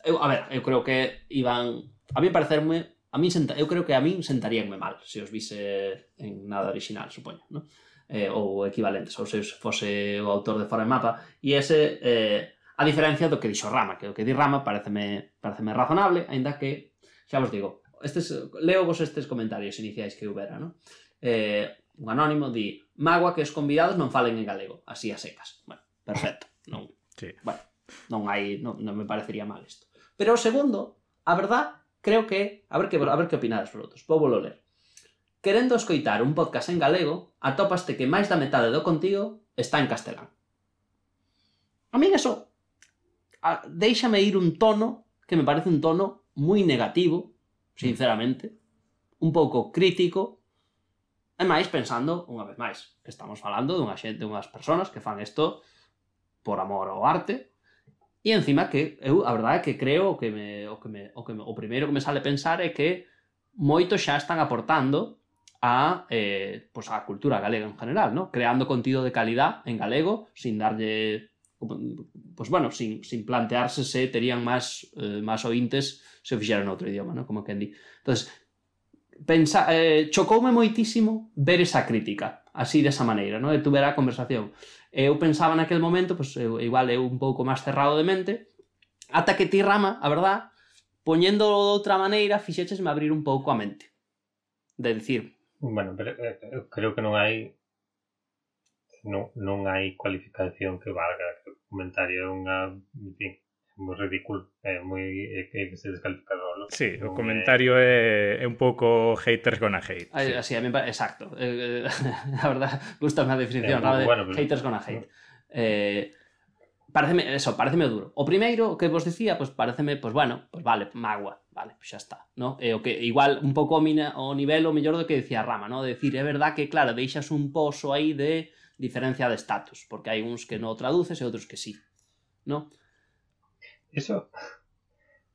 eu, a ver, eu creo que iban a mí parecerme a mí senta, eu creo que a min sentaríanme mal se os vise en nada original, supoño, ¿no? Eh, ou equivalentes, ou se fose o autor de fora de mapa, e ese eh, a diferencia do que dixo Rama, que o que di Rama pareceme, pareceme razonable, aínda que, xa vos digo, estes, leo vos estes comentarios iniciais que houbera, non? Eh, un anónimo di, magua que os convidados non falen en galego, así a secas. Bueno, perfecto. Non, sí. bueno, non hai, non, non me parecería mal isto. Pero o segundo, a verdad, creo que, a ver que, a ver que opinades vosotros, vou volo ler. Querendo escoitar un podcast en galego, atopaste que máis da metade do contigo está en castelán. A min eso a, déixame ir un tono que me parece un tono moi negativo sinceramente, un pouco crítico, e máis pensando, unha vez máis, que estamos falando dunha xente, unhas persoas que fan isto por amor ao arte, e encima que eu, a verdade, que creo que me, o, que me, o, que me, o primeiro que me sale pensar é que moitos xa están aportando a, eh, pues a cultura galega en general, ¿no? creando contido de calidad en galego, sin darlle pues bueno, sin, sin plantearse se terían máis eh, máis ointes se fixeran outro idioma, ¿no? como quen di. Entonces, pensa, eh, chocoume moitísimo ver esa crítica, así desa maneira, ¿no? de tu ver a conversación. Eu pensaba naquel momento, pues, eu, igual eu un pouco máis cerrado de mente, ata que ti rama, a verdad, poñéndolo de outra maneira, fixechesme abrir un pouco a mente. De decir... Bueno, pero eh, eu creo que non hai non, non hai cualificación que valga que o comentario é unha en fin, moi ridículo é moi é que é que se descalificador? Sí, non o comentario é... é un pouco haters gonna hate sí. Así, a mí, exacto eh, eh a verdad, gusta a definición eh, no, de bueno, pero... haters gonna hate no. eh, pareceme, eso, pareceme duro. O primeiro que vos dicía, pois pues, pareceme, pois pues, bueno, pois pues, vale, magua, vale, pois xa está, no? E o que igual un pouco mina, o nivel o mellor do que dicía Rama, no? De decir, é verdad que claro, deixas un pozo aí de diferencia de estatus, porque hai uns que non traduces e outros que sí, ¿no? Eso,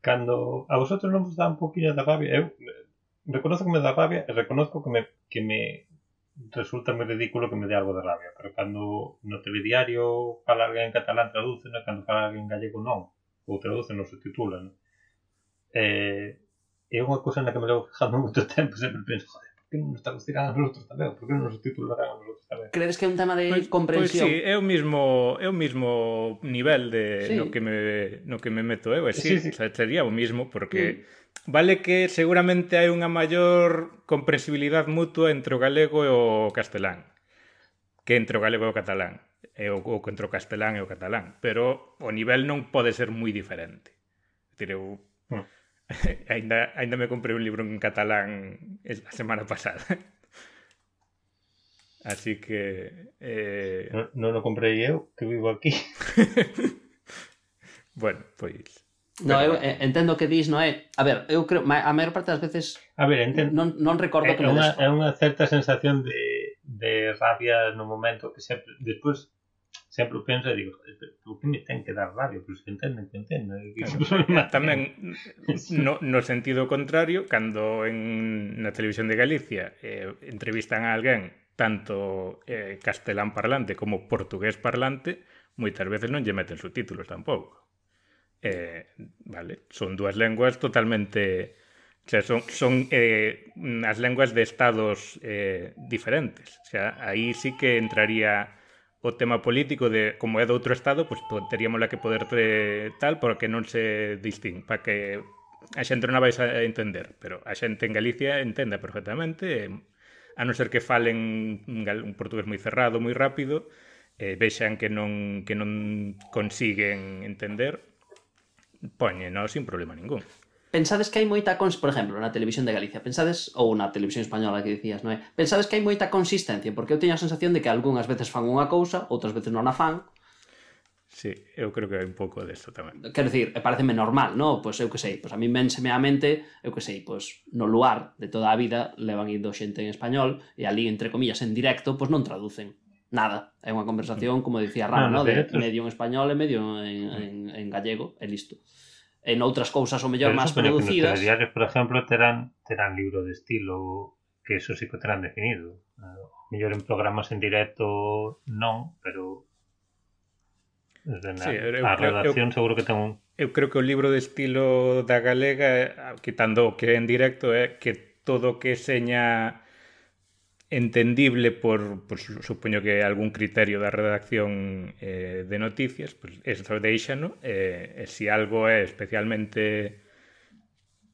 cando a vosotros non vos dá un poquinho de rabia, eu reconozco que me dá rabia e reconozco que me, que me resulta moi ridículo que me dé algo de rabia, pero cando no telediario fala alguén en catalán traduce, non? cando fala alguén en gallego non, ou traduce non subtitulan. Non? Eh, é unha cousa na que me levo fijando moito tempo, sempre penso, joder, que non nos traducirán a nosotros tamén? Por que non nos titularán a nosotros tamén? Credes que é un tema de pois, pois comprensión? Pois sí, é o mismo, é o mismo nivel de sí. no, que me, no que me meto eu, eh? sí, sí, sí. Sería o mismo, porque mm. Vale que seguramente hai unha maior comprensibilidade mutua entre o galego e o castelán que entre o galego e o catalán e o, o entre o castelán e o catalán pero o nivel non pode ser moi diferente. Direu, mm. ainda, ainda me comprei un libro en catalán a semana pasada. Así que... Eh... Non no o comprei eu, que vivo aquí. bueno, pois... No, eu eh, entendo o que dis, non é? A ver, eu creo, a maior parte das veces a ver, entendo, non, non recordo eh, é, que me unha, É unha certa sensación de, de rabia no momento que sempre, despois sempre pensa, digo, por que me ten que dar rabia? Pois que entenden, que entenden. Claro. Tamén, no, no sentido contrario, cando en, na televisión de Galicia eh, entrevistan a alguén tanto eh, castelán parlante como portugués parlante, moitas veces non lle meten subtítulos tampouco. Eh, vale, son dúas lenguas totalmente... O sea, son, son eh, as lenguas de estados eh, diferentes. O sea, aí sí que entraría o tema político de como é de outro estado, pois pues, teríamos que poder tal para que non se distín, para que a xente non a vais a entender, pero a xente en Galicia entenda perfectamente, a non ser que falen un portugués moi cerrado, moi rápido, eh, vexan que non, que non consiguen entender, poñenos sin problema ningún. Pensades que hai moita cons, por exemplo, na televisión de Galicia, pensades ou na televisión española que dicías, non é? Pensades que hai moita consistencia, porque eu teño a sensación de que algunhas veces fan unha cousa, outras veces non a fan. Sí, eu creo que hai un pouco desto tamén. Quero dicir, pareceme normal, non? Pois eu que sei, pois a mí menseme a mente, eu que sei, pois no luar de toda a vida levan indo xente en español e ali, entre comillas, en directo, pois non traducen nada. É unha conversación, como dicía Rana, ah, no, no, de, de medio en español e medio en, en, en gallego, e listo en outras cousas o mellor máis producidas. Os diarios, por exemplo, terán terán libro de estilo que eso sí que terán definido. O mellor en programas en directo non, pero na, sí, eu, a redacción eu, seguro que ten un Eu creo que o libro de estilo da galega, quitando o que é en directo, é que todo o que seña entendible por, pues, supoño que algún criterio da redacción eh, de noticias, pues, eso deixano, eh, e se si algo é especialmente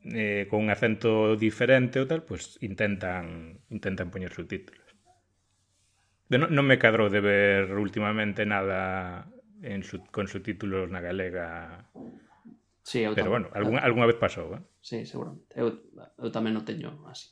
eh, con un acento diferente ou tal, pues intentan intentan poñer subtítulos. De no, non me cadrou de ver últimamente nada en su, con subtítulos na galega Sí, eu Pero tamén. bueno, algunha, algunha vez pasou, eh? Sí, seguramente. Eu, eu tamén o teño así.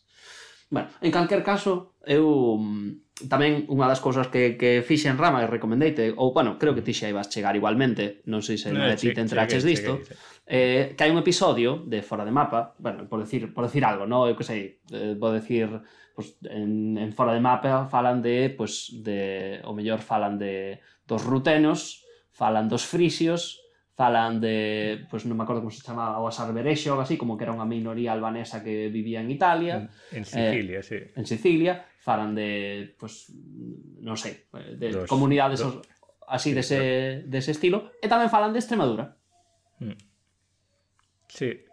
Bueno, en calquer caso, eu mm, tamén unha das cousas que, que fixen Rama e recomendeite, ou, bueno, creo que ti xa ibas chegar igualmente, non sei se no, de ti te entraches disto, eh, que hai un episodio de Fora de Mapa, bueno, por decir, por decir algo, non? Eu que sei, eh, vou decir, pues, en, en Fora de Mapa falan de, pues, de, o mellor falan de dos rutenos, falan dos frisios falan de, pois pues, non me acordo como se chamaba, o Asarberexo ou así, como que era unha minoría albanesa que vivía en Italia. En, en eh, Sicilia, eh, sí. En Sicilia, falan de, pois, pues, non sei, de dos, comunidades dos, así sí, dese, dos. dese estilo, e tamén falan de Extremadura. Mm. Sí.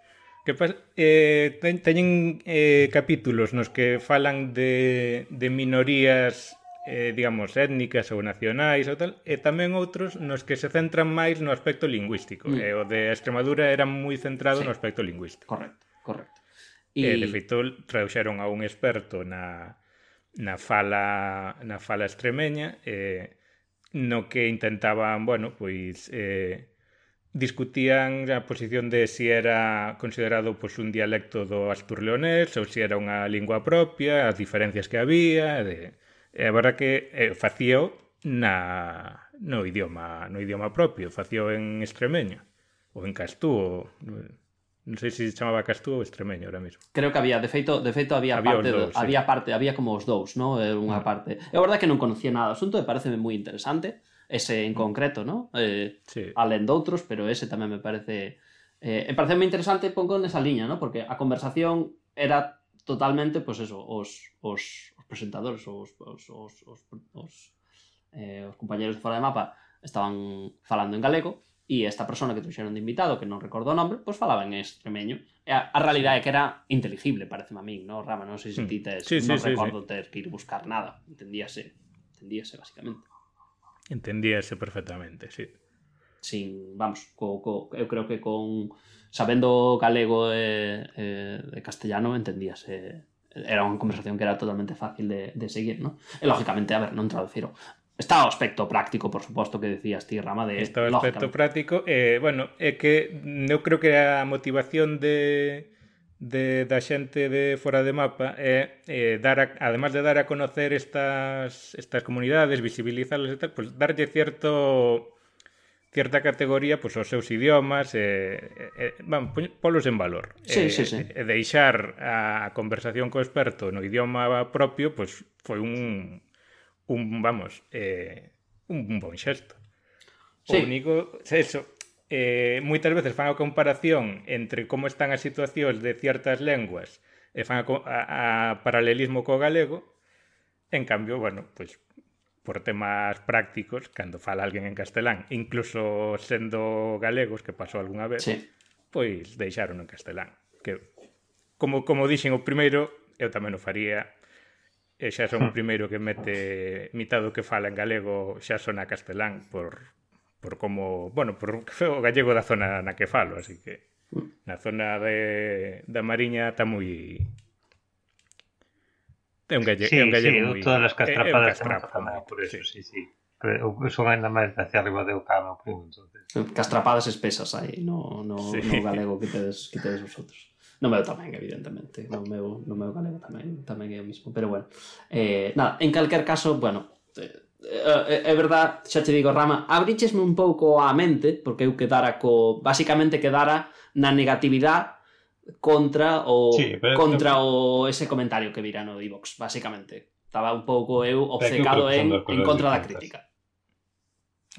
Que pas, eh, teñen eh, capítulos nos que falan de, de minorías eh, digamos, étnicas ou nacionais ou tal, e tamén outros nos que se centran máis no aspecto lingüístico. Mm. E o de Extremadura era moi centrado sí. no aspecto lingüístico. Correcto, correcto. E, e de feito, traduxeron a un experto na, na fala na fala extremeña eh, no que intentaban, bueno, pois eh, discutían a posición de si era considerado pois, un dialecto do asturleonés ou si era unha lingua propia, as diferencias que había, de, E a verdad que eh, facío na, no idioma no idioma propio, facío en extremeño ou en castúo, non sei se se chamaba castú ou extremeño ahora mesmo. Creo que había, de feito, de feito había, había parte, dos, sí. había parte, había como os dous, ¿no? Eh, unha ah. parte. É verdade que non conocía nada do asunto, e parece moi interesante ese en concreto, ¿no? Eh, sí. alén doutros, pero ese tamén me parece eh, me parece moi interesante pongo nesa liña, ¿no? Porque a conversación era totalmente, pues eso, os, os, presentadores, os, os, os, eh, os compañeros de fora de mapa estaban falando en galego e esta persona que trouxeron de invitado, que non recordo o nome, pois falaba en extremeño. E a, a realidade é que era inteligible, parece a min, no? Rama, non sei se ti tes, sí, sí, non sí, recordo sí. ter que ir buscar nada. Entendíase, entendíase basicamente. Entendíase perfectamente, sí. Sin, vamos, co, co, eu creo que con sabendo galego e, e, e castellano entendíase era unha conversación que era totalmente fácil de, de seguir, ¿no? E lógicamente, a ver, non traduciro. Está o aspecto práctico, por suposto, que decías ti, Rama, de... Está o aspecto práctico, eh, bueno, é que eu creo que a motivación de, de da xente de fora de mapa é eh, dar a, además de dar a conocer estas estas comunidades, visibilizalas e tal, pues darlle cierto cierta categoría pois, os seus idiomas e, e, van, polos en valor sí, e, sí, sí. e deixar a conversación co experto no idioma propio pois, foi un, un vamos eh, un bon xesto sí. o único eso, eh, moitas veces fan a comparación entre como están as situacións de ciertas lenguas e fan a, a, a paralelismo co galego en cambio, bueno, pois por temas prácticos, cando fala alguén en castelán, incluso sendo galegos, que pasou algunha vez, sí. pois deixaron en castelán. Que, como, como dixen o primeiro, eu tamén o faría, e xa son o hmm. primeiro que mete mitad do que fala en galego xa sona castelán por, por como, bueno, por o gallego da zona na que falo, así que hmm. na zona de, da Mariña está moi É un gallego, sí, é un gallego sí, moi... todas as castrapadas é, é castrapo, tamén, por eso, sí, sí. sí. Pero son ainda máis hacia arriba de Oca, meu primo, entonces. Castrapadas espesas aí, no, no, sí. no galego que tedes, que tedes vosotros. No meu tamén, evidentemente. No meu, no meu galego tamén, tamén é o mismo. Pero bueno, eh, nada, en calquer caso, bueno, eh, é, é verdad, xa te digo, Rama, abrichesme un pouco a mente, porque eu quedara co... Basicamente quedara na negatividade contra o sí, pero, contra pero, o ese comentario que vira no Divox, basicamente. Estaba un pouco eu obcecado en, en contra da crítica.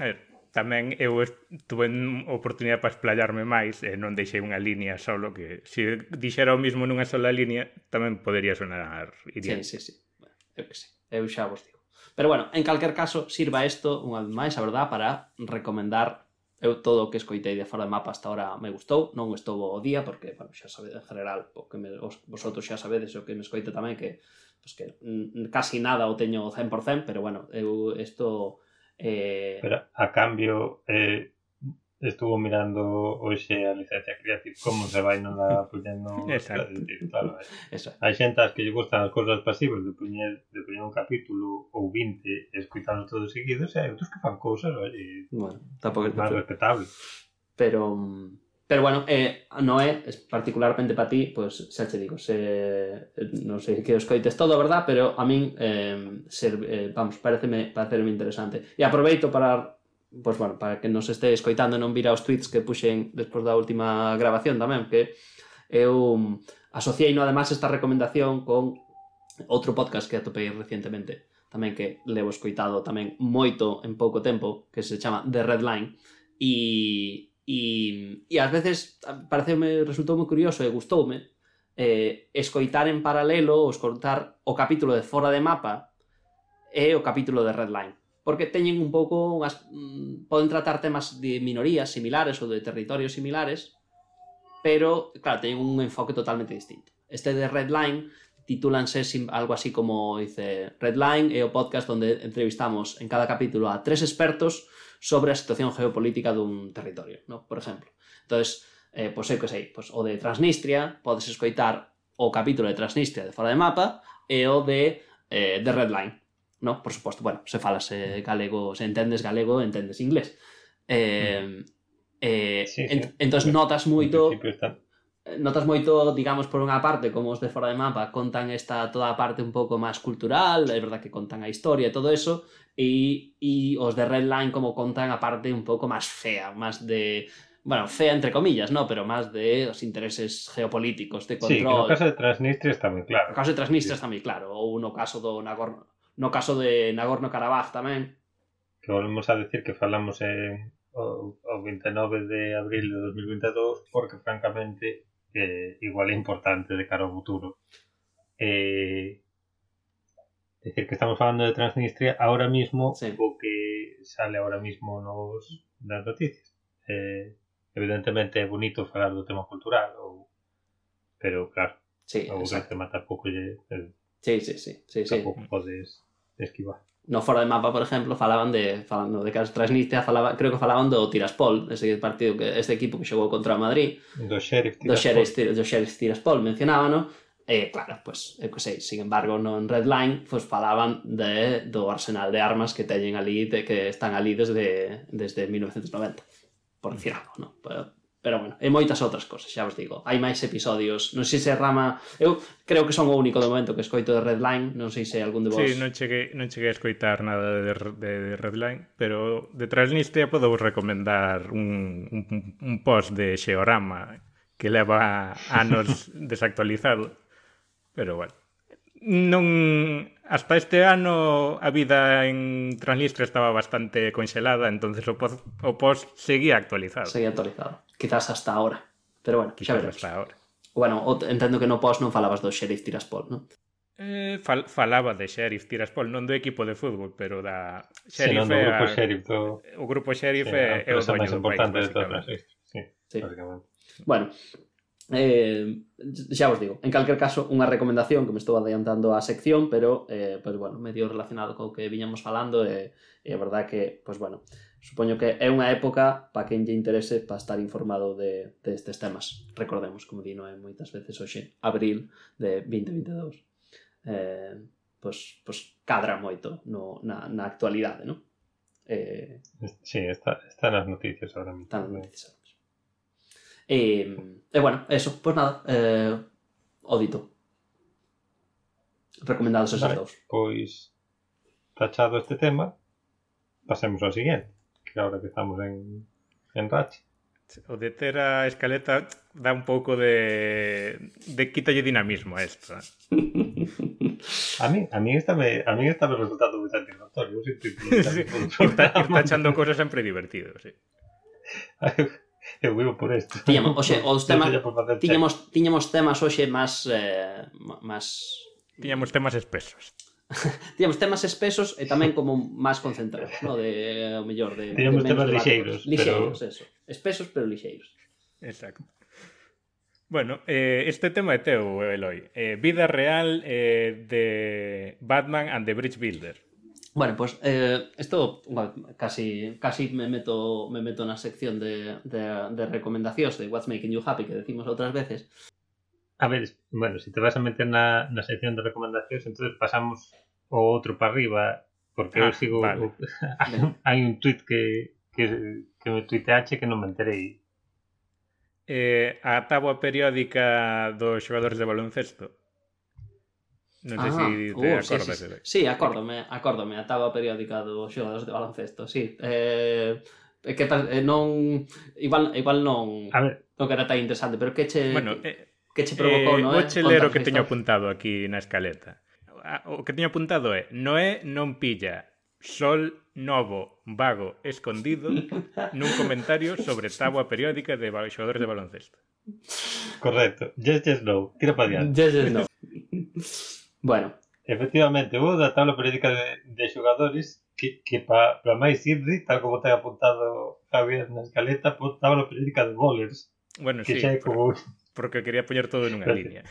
A ver, tamén eu tuve oportunidade para explayarme máis e non deixei unha línea solo que se dixera o mismo nunha sola línea tamén podería sonar iría. Sí, sí, sí. Bueno, eu que sei. Eu xa vos digo. Pero bueno, en calquer caso, sirva isto unha vez máis, a verdad, para recomendar eu todo o que escoitei de fora de mapa hasta ahora me gustou, non estou o día porque, bueno, xa sabedes, en general, porque me, os, vosotros xa sabedes o que me escoite tamén que pues que casi nada o teño 100%, pero bueno, eu isto eh... Pero a cambio eh, estuvo mirando hoxe a licencia Creative Commons e vai non la puñendo Exacto. Decir, claro, Eso. hai xente as que lle gustan as cousas pasivas de puñer, de puñer un capítulo ou 20 escuitando todo seguido e hai outros que fan cousas oye, bueno, tampouco é máis respetable pero Pero bueno, eh, Noé, particularmente para ti, pues xa che digo, se, non sei que os coites todo, verdad? Pero a min, eh, ser, eh, vamos, pareceme, pareceme interesante. E aproveito para pois bueno, para que nos este escoitando non vira os tweets que puxen despois da última grabación tamén, que eu asociei no además esta recomendación con outro podcast que atopei recientemente, tamén que levo escoitado tamén moito en pouco tempo, que se chama The Red Line, e, e, e ás veces pareceume, resultou moi curioso e gustoume eh, escoitar en paralelo ou escoitar o capítulo de Fora de Mapa e o capítulo de Red Line porque teñen un pouco unhas, mm, poden tratar temas de minorías similares ou de territorios similares, pero, claro, teñen un enfoque totalmente distinto. Este de Redline titúlanse algo así como dice Redline é o podcast onde entrevistamos en cada capítulo a tres expertos sobre a situación geopolítica dun territorio, no? por exemplo. entonces eh, pois pues, eu que sei, pois, pues, o de Transnistria, podes escoitar o capítulo de Transnistria de Fora de Mapa e o de, eh, de Redline no? Por suposto, bueno, se falas eh, galego, se entendes galego, entendes inglés. Eh, eh, sí, sí. Ent notas moito eh, notas moito, digamos, por unha parte como os de fora de mapa contan esta toda a parte un pouco máis cultural é verdad que contan a historia e todo eso e, e os de Redline como contan a parte un pouco máis fea máis de bueno, fea entre comillas, no, pero máis de os intereses geopolíticos, de control. Sí, que no caso de Transnistria está moi claro. No caso de Transnistria sí. está moi claro, ou no caso do Nagorno no caso de Nagorno-Karabaj tamén. Que volvemos a decir que falamos en o, o 29 de abril de 2022 porque francamente eh, igual é importante de cara ao futuro. Eh, decir que estamos falando de Transnistria ahora mismo Sí. o que sale ahora mismo nos nas noticias. Eh, evidentemente é bonito falar do tema cultural ou pero claro, Sí, o tema tampouco lle, eh, Sí, sí, sí, sí, sí. podes esquivar. No fora de mapa, por exemplo, falaban de falando de Castrasnista, falaba, creo que falaban do Tiraspol, ese partido que este equipo que xogou contra o Madrid. Do Sheriff Tiraspol. Do Sheriff, do Sheriff Tiraspol mencionábano, eh, claro, pues, eh, eu que sei, sin embargo, no en Redline, pues falaban de, do arsenal de armas que teñen ali, de, que están ali desde, desde 1990, por decir algo, ¿no? Pero, Pero bueno, e moitas outras cosas, xa vos digo. Hai máis episodios, non sei se rama... Eu creo que son o único de momento que escoito de Redline, non sei se algún de vos... Sí, non cheguei, non cheguei a escoitar nada de, de, de Redline, pero detrás Transnistria podo vos recomendar un, un, un post de Xeorama que leva anos desactualizado. Pero bueno non hasta este ano a vida en Transnistria estaba bastante conxelada, entonces o post, o post seguía actualizado. Seguía actualizado. Quizás hasta ahora. Pero bueno, Quizás xa veremos. hasta ahora. Bueno, entendo que no post non falabas do Sheriff Tiraspol, non? Eh, fal falaba de Sheriff Tiraspol, non do equipo de fútbol, pero da Sheriff, sí, grupo a... Sheriff do... O grupo Sheriff sí, é, é o doño do país, de todas, sí, sí. sí. Bueno, Eh, xa vos digo, en calquer caso, unha recomendación que me estou adiantando á sección, pero, eh, pues, bueno, medio relacionado co que viñamos falando, e eh, é verdad que, pues, bueno, supoño que é unha época para quen lle interese para estar informado de, destes estes temas. Recordemos, como dino é moitas veces hoxe, abril de 2022. Eh, pois, pues, pois pues, cadra moito no, na, na actualidade, non? Eh... Sí, está, está nas noticias ahora mismo. Está nas noticias E, e bueno, eso, pues nada, eh, o dito. Recomendados esos Vale. dous. Pois, tachado este tema, pasemos ao seguinte, que ahora que estamos en, en Ratch. O de ter a escaleta dá un pouco de de quítalle dinamismo a isto. eh. A mí, a mí esta me, a mí esta me resultado moi satisfactorio. Sí, ir, ta- ir tachando cosas sempre divertido, sí. eu vivo por isto. Tiñamos, oxe, os temas tiñamos, tiñamos temas hoxe máis eh, máis tiñamos temas espesos. tiñamos temas espesos e tamén como máis concentrados, no, de o mellor de Tiñamos de temas lixeiros, lixeiros, pero... eso. Espesos pero lixeiros. Exacto. Bueno, eh, este tema é teu, Eloi. Eh, vida real eh, de Batman and the Bridge Builder. Bueno, pues eh, esto bueno, casi, casi me, meto, me meto na sección de, de, de recomendacións de What's Making You Happy que decimos outras veces. A ver, bueno, se si te vas a meter na, na sección de recomendacións, entonces pasamos o outro para arriba, porque ah, eu sigo... Vale. hai un tweet que, que, que me tuiteache que non me enterei. Eh, a táboa periódica dos xogadores de baloncesto. Non sei se te uh, acordas. Sí, sí, sí, acórdome, acórdome a táboa periódica dos xogadores de baloncesto, sí. Eh, que eh, non igual igual non a ver. non que era tan interesante, pero que che bueno, eh, que che provocou, eh, non é? Vou che ler o que teño apuntado aquí na escaleta. O que teño apuntado é Noé non pilla sol novo, vago, escondido nun comentario sobre táboa periódica de xogadores de baloncesto. Correcto. Yes, yes, no. Tira para diante. Yes, yes, no. Bueno. Efectivamente, hubo da tabla periódica de, de xogadores que, que para pa máis Irri, tal como ten apuntado Javier na escaleta, pon tabla periódica de bowlers. Bueno, que sí, xa é como... porque quería poñer todo nunha línea.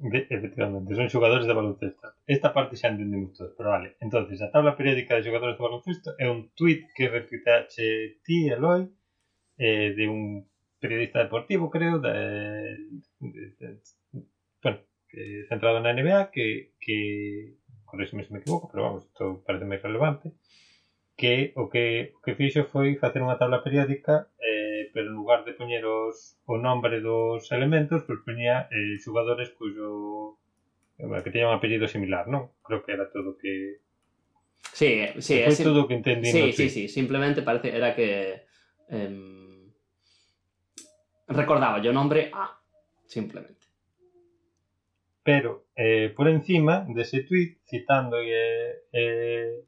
De, efectivamente, son xogadores de baloncesto. Esta parte xa entendemos todos, pero vale. entonces a tabla periódica de xogadores de baloncesto é un tweet que retuiteache ti, Eloi, eh, de un periodista deportivo, creo, de, de, de eh, centrado na NBA que, que correxime se me equivoco, pero vamos, isto parece moi relevante que o que o que fixo foi facer unha tabla periódica eh, pero en lugar de poñer os, o nombre dos elementos, pois poñía eh, xogadores cuyo que teñan un apellido similar, non? Creo que era todo que Sí, eh, sí, que foi eh, sim... todo que entendí sí, no sí, sí, simplemente parece era que eh, recordaba yo nombre A simplemente pero eh, por encima de tweet, citando e eh,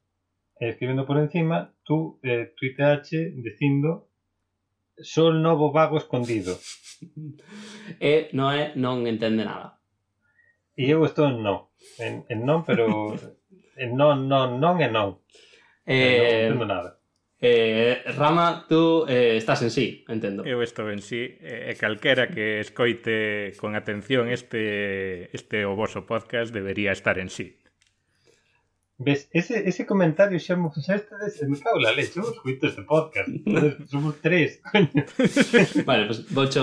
eh, escribiendo por encima, tú eh, tuiteache dicindo Sol novo vago escondido. e Noé non entende nada. E eu estou en non. En, en non, pero en non, non, non e non. Eh, non entendo nada. Eh, Rama, tú eh, estás en sí, entendo. Eu estou en sí, e eh, calquera que escoite con atención este, este o vosso podcast debería estar en sí. Ves, ese, ese comentario xa mo fixaste de me cago la leche, eu escoito este podcast, somos tres, coño. vale, pues, vocho,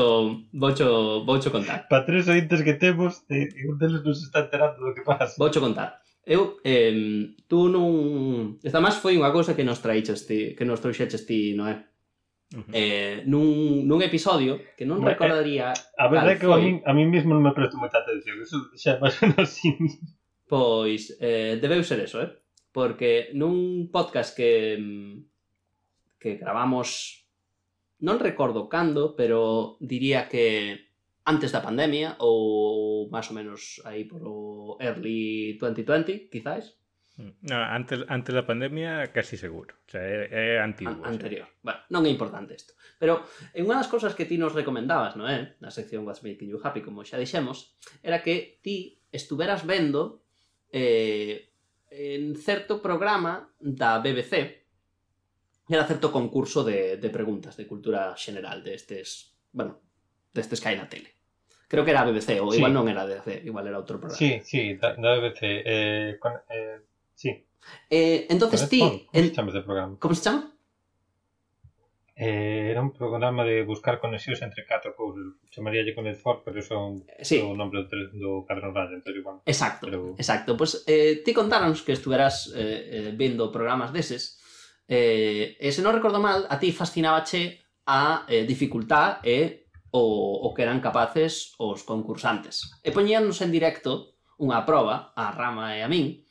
vocho, vocho contar. Pa tres ointes que temos, e eh, un deles nos está enterando do que pasa. Vocho contar. Eu, eh, tú non... Esta máis foi unha cousa que nos traíches ti, que nos trouxeches ti, non é? Uh -huh. eh, nun, nun episodio que non eh, recordaría... Eh, a verdade é que foi... a mí, a mí mesmo non me presto moita atención, eso xa máis ou menos sí Pois, eh, debeu ser eso, eh? Porque nun podcast que que gravamos non recordo cando, pero diría que antes da pandemia ou máis ou menos aí por o early 2020, quizáis? No, antes, antes da pandemia casi seguro, o sea, é, é antigo. An anterior, o sea. bueno, non é importante isto. Pero en unha das cousas que ti nos recomendabas, non é? Eh, na sección What's Making You Happy, como xa dixemos, era que ti estuveras vendo eh, en certo programa da BBC, era certo concurso de, de preguntas de cultura general, de estes, bueno, destes que hai na tele. Creo que era a BBC, ou sí. igual non era a BBC, igual era outro programa. Sí, sí, da, da BBC. Eh, con, eh, sí. Eh, entonces ti... Como en... se chama ese programa? Como se chama? Eh, era un programa de buscar conexións entre catro cousas. Chamaríalle con el Ford, pero son sí. o nome do, do Cadrón Raya, entón igual. Exacto, pero... exacto. Pois pues, eh, ti contáranos que estuveras eh, eh vendo programas deses, eh, eh e se non recordo mal, a ti fascinábache a eh, dificultad e eh, o, o que eran capaces os concursantes. E poñíannos en directo unha proba a Rama e a min,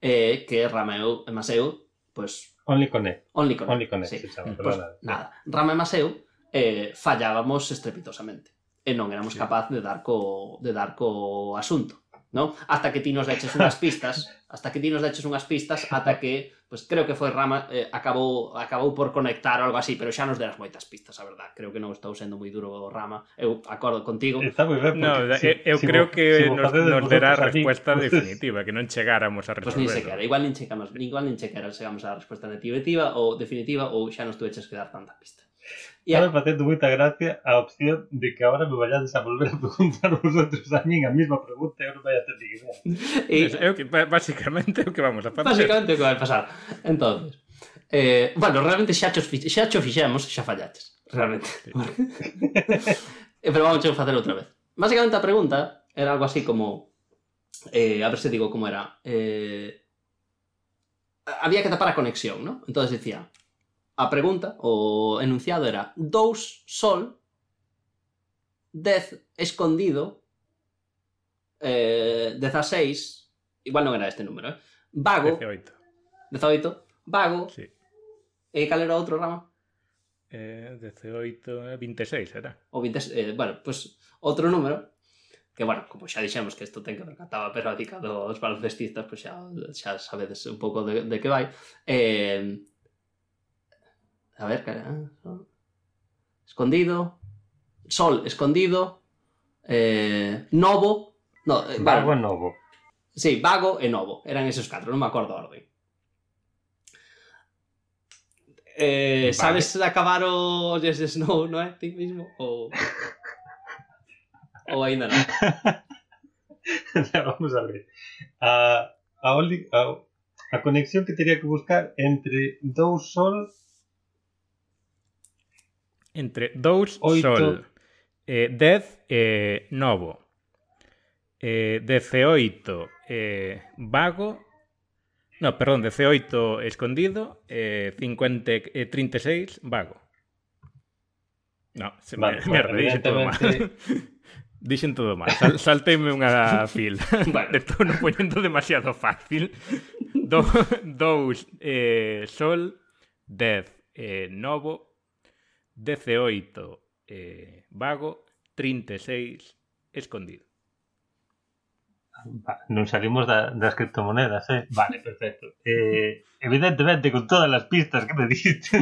eh, que Rama e Maseu, pois... Only Connect. Only Connect, Only connect sí. se chama, eh, pues, nada. nada. Rama e Maseu eh, fallábamos estrepitosamente e non éramos sí. capaz de dar co, de dar co asunto non? Hasta que ti nos deches unhas pistas, hasta que ti nos deches unhas pistas, ata que, pues creo que foi Rama, eh, acabou, acabou por conectar ou algo así, pero xa nos deras moitas pistas, a verdad. Creo que non estou sendo moi duro o Rama, eu acordo contigo. Está moi ben, no, eh, si, eu si creo vos, que si nos, nos derá a resposta definitiva, que non chegáramos a resolverlo. Pois pues nin sequera, igual nin chegamos, igual nin chequera, chegamos a resposta definitiva ou definitiva ou xa nos tuveches que dar tanta pista. E a... me facendo moita gracia a opción de que agora me vayades a volver a preguntar vosotros a min a mesma pregunta eu non vai a ter ni idea. E... É o que, basicamente o que vamos a facer. Basicamente o que vai pasar. Entonces, eh, bueno, realmente xa cho, xa cho fixemos, xa fallaches. Realmente. Sí. pero vamos a facer outra vez. Basicamente a pregunta era algo así como eh, a ver se digo como era eh, había que tapar a conexión, ¿no? Entonces decía a pregunta, o enunciado era dous sol, dez escondido, eh, 16, igual non era este número, eh? vago, 18, 18 vago, sí. e cal era outro rama? Eh, 18, 26 era. O 20, eh, bueno, pues outro número, que bueno, como xa dixemos que isto ten que ver ca taba periódica dos baloncestistas, pois pues xa, xa sabedes un pouco de, de que vai, eh, A ver, cara. ¿eh? Escondido. Sol, escondido. Eh, novo. No, eh, vago e novo. Sí, vago e novo. Eran esos catro, non me acordo a orden. Eh, vale. sabes acabar o Yes de Snow, non é? Ti mismo? Ou... Ou ainda non? Vamos a ver. A, a, a, a conexión que teria que buscar entre dous sol entre 2 sol, eh, 10 eh, novo, eh, 18 eh, vago, no, perdón, 18 escondido, eh, 50, eh, 36 vago. No, se vale, me, merda, dixen todo mal. dixen todo mal. Sal, salteime unha fil. Bueno. Estou non poñendo demasiado fácil. 2 do, eh, sol, 10 eh, novo, 18 eh, vago, 36 escondido. Non salimos da, das criptomonedas, eh? Vale, perfecto. Eh, evidentemente, con todas as pistas que me diste,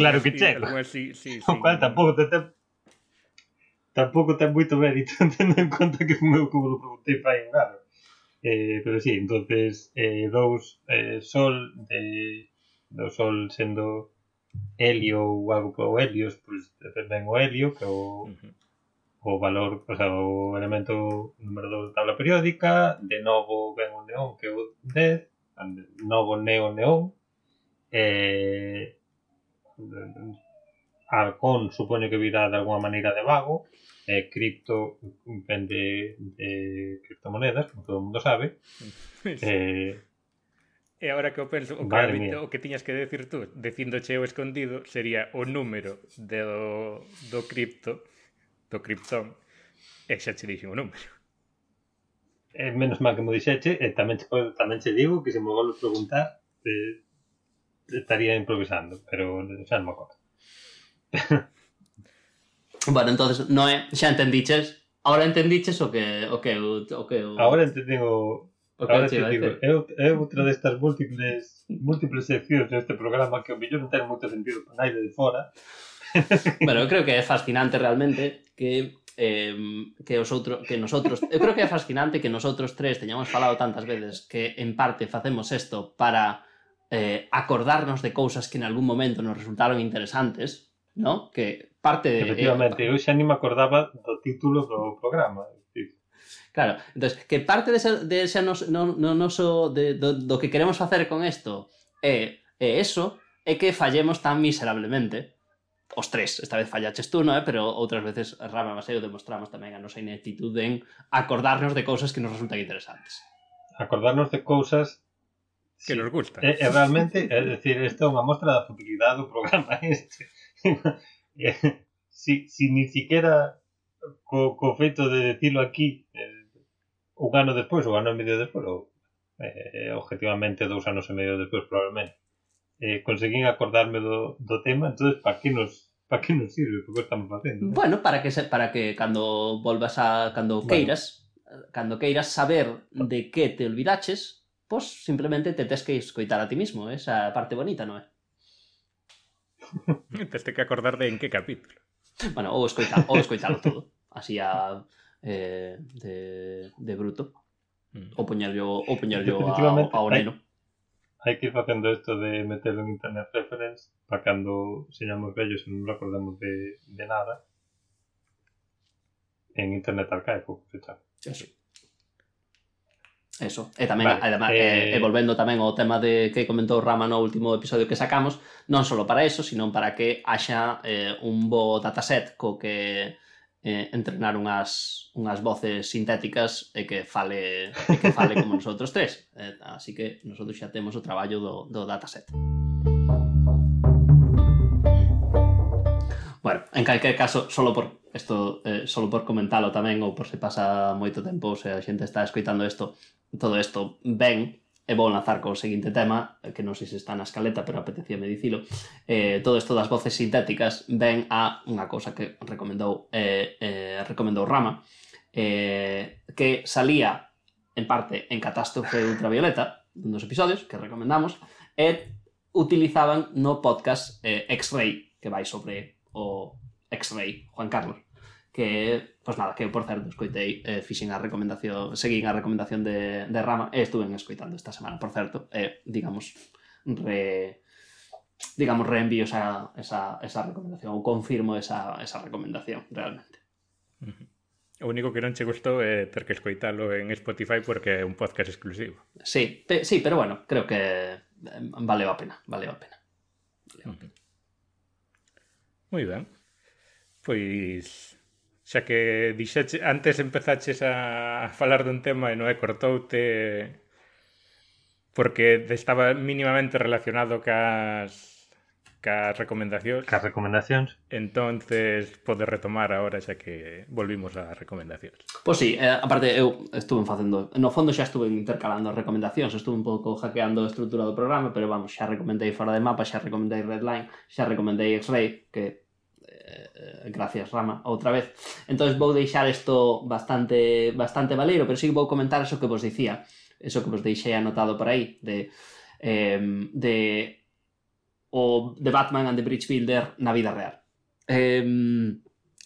claro que sí, chego. Sí, sí, sí, cual sí, tampouco te, ten... tampouco ten moito mérito, tendo en conta que meu eu como preguntei fai un ano. Eh, pero sí, entonces eh, dous eh, sol de do sol sendo helio ou algo co helios, pois ven o helio, que é o, uh -huh. o valor, o, sea, o elemento número 2 da tabla periódica, de novo ven o neón, que é o 10, novo neo neón, e arcón supoño que virá de alguma maneira de vago, eh, cripto vende de criptomonedas, como todo o mundo sabe. eh, E agora que eu penso, o que, Vale, o que tiñas que decir tú, dicindoche o escondido, sería o número do, do cripto, do criptón, e xa che dixen o número. Eh, menos mal que mo dixeche, e tamén che, tamén che digo que se me volves preguntar, eh, estaría improvisando, pero xa non me acordo. Bueno, entonces, no é, xa entendiches, ahora entendiches o que o que o que o, entendín o... O que che digo, é, é outra destas múltiples múltiples seccións deste programa que o millón non ten moito sentido para naide de fora. bueno, eu creo que é fascinante realmente que eh, que os outro, que nosotros, eu creo que é fascinante que nosotros tres teñamos falado tantas veces que en parte facemos isto para eh, acordarnos de cousas que en algún momento nos resultaron interesantes, ¿no? Que parte de eh, Efectivamente, eh, eu xa ni me acordaba do título do programa, dicir, Claro, entonces que parte de ese, de ese nos, no, no, noso, de, do, do que queremos facer con isto é, é eso, é que fallemos tan miserablemente os tres, esta vez fallaches tú, non é? Eh? Pero outras veces Rama e eu demostramos tamén a nosa ineptitude en acordarnos de cousas que nos resultan interesantes. Acordarnos de cousas que nos gusta. É, é realmente, é decir, isto é unha mostra da futilidade do programa este. Eh, si, si ni siquiera co, co feito de decirlo aquí eh, un ano despois, un ano e medio despois, ou eh, objetivamente dous anos e medio despois probablemente, eh, conseguín acordarme do, do tema, entonces para que nos para que nos sirve, porque estamos facendo? ¿eh? Bueno, para que se, para que cando volvas a cando bueno. queiras, cando queiras saber de que te olvidaches, pois pues simplemente te tes que escoitar a ti mismo, esa parte bonita, non é? tes que acordar de en que capítulo bueno, ou, escoita, ou escoitalo todo, así a, eh, de, de bruto, mm. ou poñerlo, ou poñerlo a, a oreno. Hai, hai que ir facendo isto de meterlo en Internet Reference para cando señamos vellos e non recordemos de, de nada en Internet Archive, por fechar. Eso. Eso, e tamén, vale, además, eh... e, e volvendo tamén ao tema de que comentou Rama no último episodio que sacamos, non só para eso, sino para que haxa eh, un bo dataset co que eh, entrenar unhas, unhas voces sintéticas e que fale, e que fale como nosotros tres. Eh, así que nosotros xa temos o traballo do, do dataset. Música En calquer caso, solo por isto, eh, solo por comentalo tamén ou por se pasa moito tempo ou se a xente está escoitando isto, todo isto ben, e vou lanzar co seguinte tema, que non sei se está na escaleta, pero apetecíame dicilo, eh, todo isto das voces sintéticas ven a unha cosa que recomendou eh, eh, recomendou Rama, eh, que salía en parte en Catástrofe Ultravioleta, un dos episodios que recomendamos, e utilizaban no podcast eh, X-Ray, que vai sobre o X-Ray, Juan Carlos, que, pois nada, que por certo, escoitei, eh, fixen a recomendación, seguín a recomendación de, de Rama, e estuve escoitando esta semana, por certo, e, digamos, re, digamos, reenvío esa, esa, esa recomendación, ou confirmo esa, esa recomendación, realmente. O único que non che gustou é ter que escoitalo en Spotify porque é un podcast exclusivo. Sí, pe, sí, pero bueno, creo que eh, valeu a pena, valeu a pena. Valeu a pena. Moi ben. Pois xa que dixeche, antes empezaches a falar dun tema e Noé cortoute porque estaba mínimamente relacionado cas cas recomendacións. Cas recomendacións. Entonces podes retomar agora xa que volvimos a recomendacións. Pois sí, eh, aparte eu estuve facendo, no fondo xa estuve intercalando as recomendacións, estuve un pouco hackeando a estrutura do programa, pero vamos, xa recomendei Fora de Mapa, xa recomendei Redline, xa recomendei X-Ray, que Eh, eh, gracias Rama, outra vez. Entón vou deixar isto bastante bastante valeiro, pero sí vou comentar eso que vos dicía, eso que vos deixei anotado por aí, de, eh, de o de Batman and the Bridge Builder na vida real. Eh,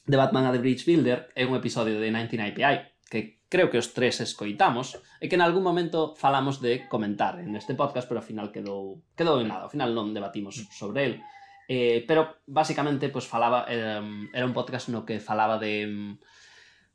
The Batman and the Bridge Builder é un episodio de 99PI que creo que os tres escoitamos e que en algún momento falamos de comentar en este podcast, pero ao final quedou, quedou en nada. Ao final non debatimos sobre el Eh, pero basicamente pues, falaba era, era un podcast no que falaba de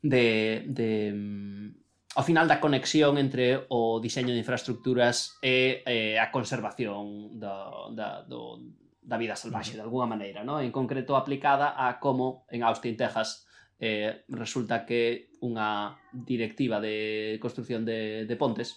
de, de ao final da conexión entre o diseño de infraestructuras e eh, a conservación da, da, do, da vida salvaxe, de alguna maneira, no? en concreto aplicada a como en Austin, Texas, eh, resulta que unha directiva de construcción de, de pontes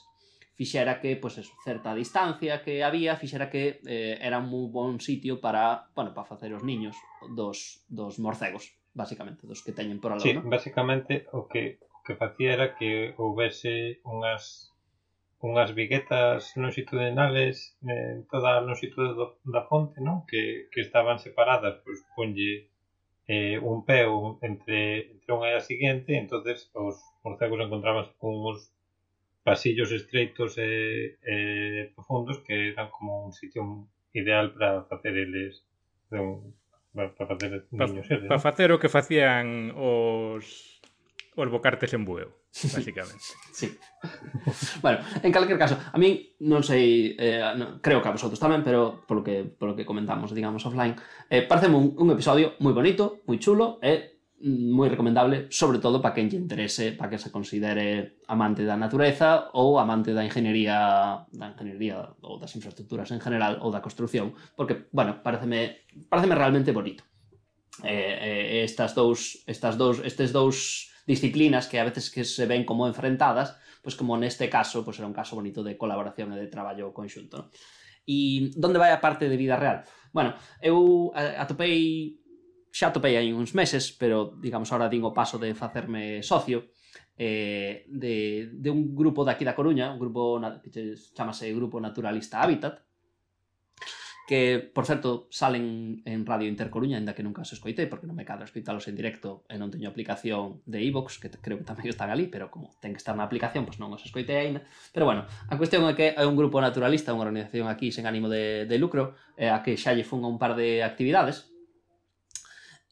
fixera que, pois, eso, certa distancia que había, fixera que eh, era un moi bon sitio para, bueno, para facer os niños dos, dos morcegos, basicamente, dos que teñen por algo, sí, ¿no? basicamente, o que, o que facía era que houvese unhas unhas viguetas longitudinales en toda a longitude do, da fonte, non? Que, que estaban separadas, pois ponlle eh, un pé entre, entre unha e a seguinte, entonces os morcegos encontrábanse con uns pasillos estreitos e, e profundos que eran como un sitio ideal para facer eles para facer niños eles. Para facer o que facían os os bocartes en bueo, basicamente. sí. bueno, en calquer caso, a mí non sei, eh, no, creo que a vosotros tamén, pero polo que, polo que comentamos, digamos, offline, eh, parece un, un episodio moi bonito, moi chulo e moi recomendable, sobre todo para quen lle interese, para que se considere amante da natureza ou amante da ingeniería, da ingeniería ou das infraestructuras en general ou da construción, porque, bueno, pareceme, pareceme realmente bonito. Eh, eh, estas dous, estas dous, estes dous disciplinas que a veces que se ven como enfrentadas, pois pues como neste caso, pois pues era un caso bonito de colaboración e de traballo conxunto. ¿no? E onde vai a parte de vida real? Bueno, eu atopei xa topei aí uns meses, pero digamos ahora din o paso de facerme socio eh, de, de un grupo daqui da Coruña, un grupo que chamase Grupo Naturalista Habitat, que, por certo, salen en Radio Intercoruña, ainda que nunca os escoitei, porque non me cadra escoitalos en directo e non teño aplicación de iVox, que creo que tamén están ali, pero como ten que estar na aplicación, pois non os escoitei aínda. Pero bueno, a cuestión é que é un grupo naturalista, unha organización aquí sen ánimo de, de lucro, eh, a que xa lle funga un par de actividades,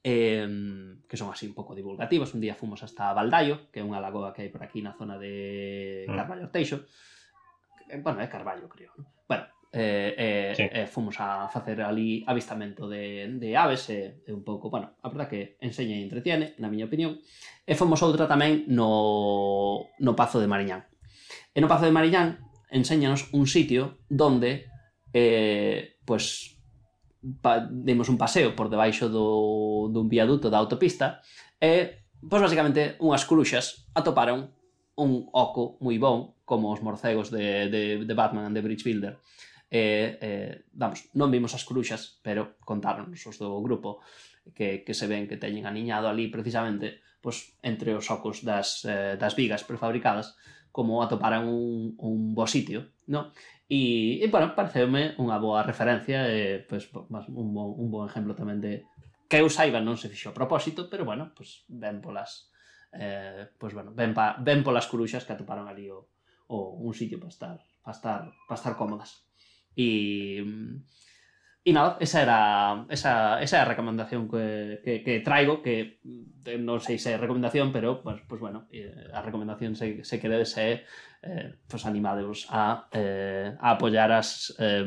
eh, que son así un pouco divulgativas. Un día fomos hasta Valdaio, que é unha lagoa que hai por aquí na zona de mm. Carballo Teixo. Eh, bueno, é Carballo, creo. ¿no? Bueno, eh, eh, sí. eh, fomos a facer ali avistamento de, de aves e, e un pouco, bueno, a verdad que enseña e entretiene, na miña opinión. E fomos outra tamén no, no Pazo de Mariñán. E no Pazo de Mariñán enséñanos un sitio donde eh, pues pa, demos un paseo por debaixo do, dun viaduto da autopista e, pois basicamente, unhas cruxas atoparon un oco moi bon, como os morcegos de, de, de Batman and the Bridge Builder. E, e, vamos, non vimos as cruxas, pero contaron os do grupo que, que se ven que teñen aniñado ali precisamente pois, entre os ocos das, eh, das vigas prefabricadas como atoparan un, un bo sitio, ¿no? E, e bueno, pareceume unha boa referencia e pues, un, bo, un bo exemplo tamén de que eu saiba non se fixo a propósito, pero bueno, pues, ben polas eh, pues, bueno, ben, pa, ben polas curuxas que atoparon ali o, o un sitio para estar para estar, para estar cómodas. E E nada, esa era esa, esa é a recomendación que, que, que traigo, que eh, non sei se é recomendación, pero pues, pues bueno, eh, a recomendación se, se queredes é eh, pues animadevos a, eh, a apoyar as eh,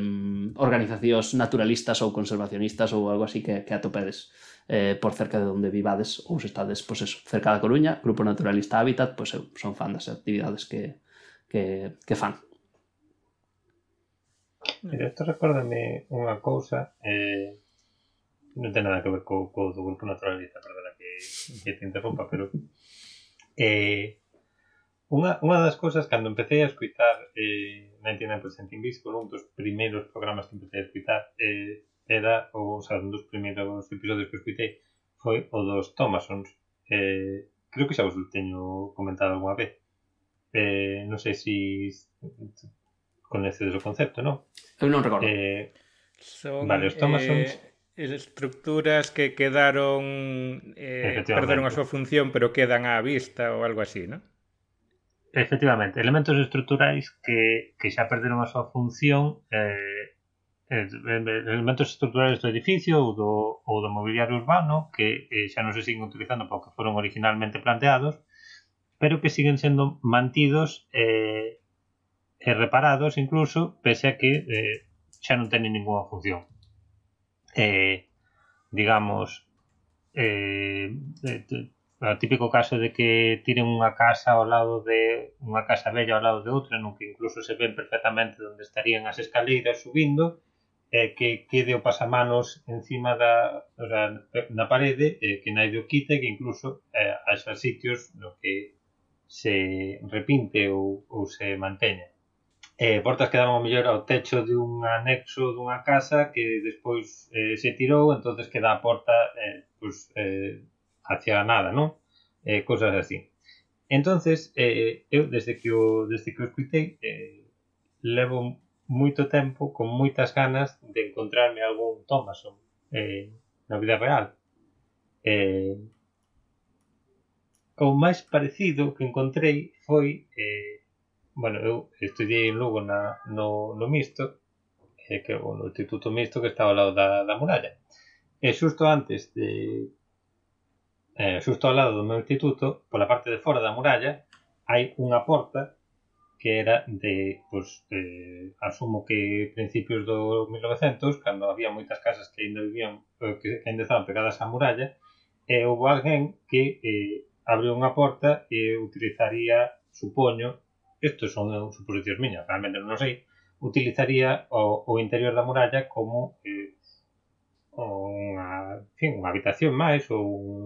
organizacións naturalistas ou conservacionistas ou algo así que, que atopedes eh, por cerca de onde vivades ou se estades pues eso, cerca da Coruña, Grupo Naturalista Habitat, pues eu son fan das actividades que, que, que fan. Isto recórdame unha cousa eh, non ten nada que ver co, co do grupo naturalista, perdona que, que te interrompa, pero eh, unha, unha das cousas cando empecé a escutar eh, 99% Invisible, un dos primeiros programas que empecé a escutar eh, era, ou, o sea, un dos primeiros episodios que escutei foi o dos Thomasons. Eh, creo que xa vos teño comentado algunha vez. Eh, non sei se si con ese do concepto, non? Eu non recordo. Eh, son, vale, os tomas son... Eh, estructuras que quedaron eh, perderon a súa función pero quedan á vista ou algo así, non? Efectivamente, elementos estruturais que, que xa perderon a súa función eh, eh elementos estruturais do edificio ou do, ou do mobiliario urbano que eh, xa non se siguen utilizando porque foron originalmente planteados pero que siguen sendo mantidos eh, e reparados incluso, pese a que eh, xa non teñen ninguna función. Eh, digamos, eh, eh o típico caso de que tiren unha casa ao lado de unha casa bella ao lado de outra, non que incluso se ven perfectamente onde estarían as escaleiras subindo, eh, que quede o pasamanos encima da o sea, na parede, eh, que naide o quite, que incluso eh, haxa sitios no que se repinte ou, ou se manteña eh, Portas quedaban o mellor ao techo dun anexo dunha casa que despois eh, se tirou, entonces queda a porta eh, pues, eh, hacia nada, non? Eh, cosas así. Entonces, eh, eu desde que o, desde que o escutei, eh, levo moito tempo con moitas ganas de encontrarme algún Thomason eh, na vida real. Eh, o máis parecido que encontrei foi eh, bueno, eu estudiei en Lugo na, no, no mixto, eh, que, o no Instituto Mixto que estaba ao lado da, da muralla. E xusto antes de... Eh, xusto ao lado do meu instituto, pola parte de fora da muralla, hai unha porta que era de, pues, pois, eh, asumo que principios do 1900, cando había moitas casas que ainda vivían, eh, que, que ainda estaban pegadas á muralla, e houve alguén que eh, abriu unha porta e utilizaría, supoño, isto son suposicións miñas, realmente non sei, utilizaría o, o interior da muralla como eh, unha, fin, unha habitación máis ou un,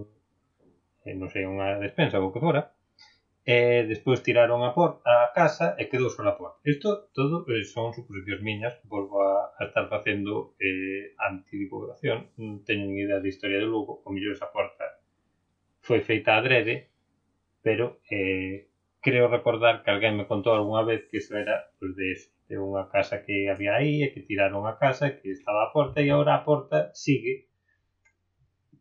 eh, non sei, unha despensa ou o que fora e eh, despois tiraron a porta a casa e quedou só a porta. Isto todo eh, son suposicións miñas, volvo a, a estar facendo eh, antidivulgación, non teño ni idea de historia de Lugo, o mellor esa porta foi feita adrede, pero eh, creo recordar que alguén me contou algunha vez que iso era pues, de, de unha casa que había aí e que tiraron a casa que estaba a porta e agora a porta sigue.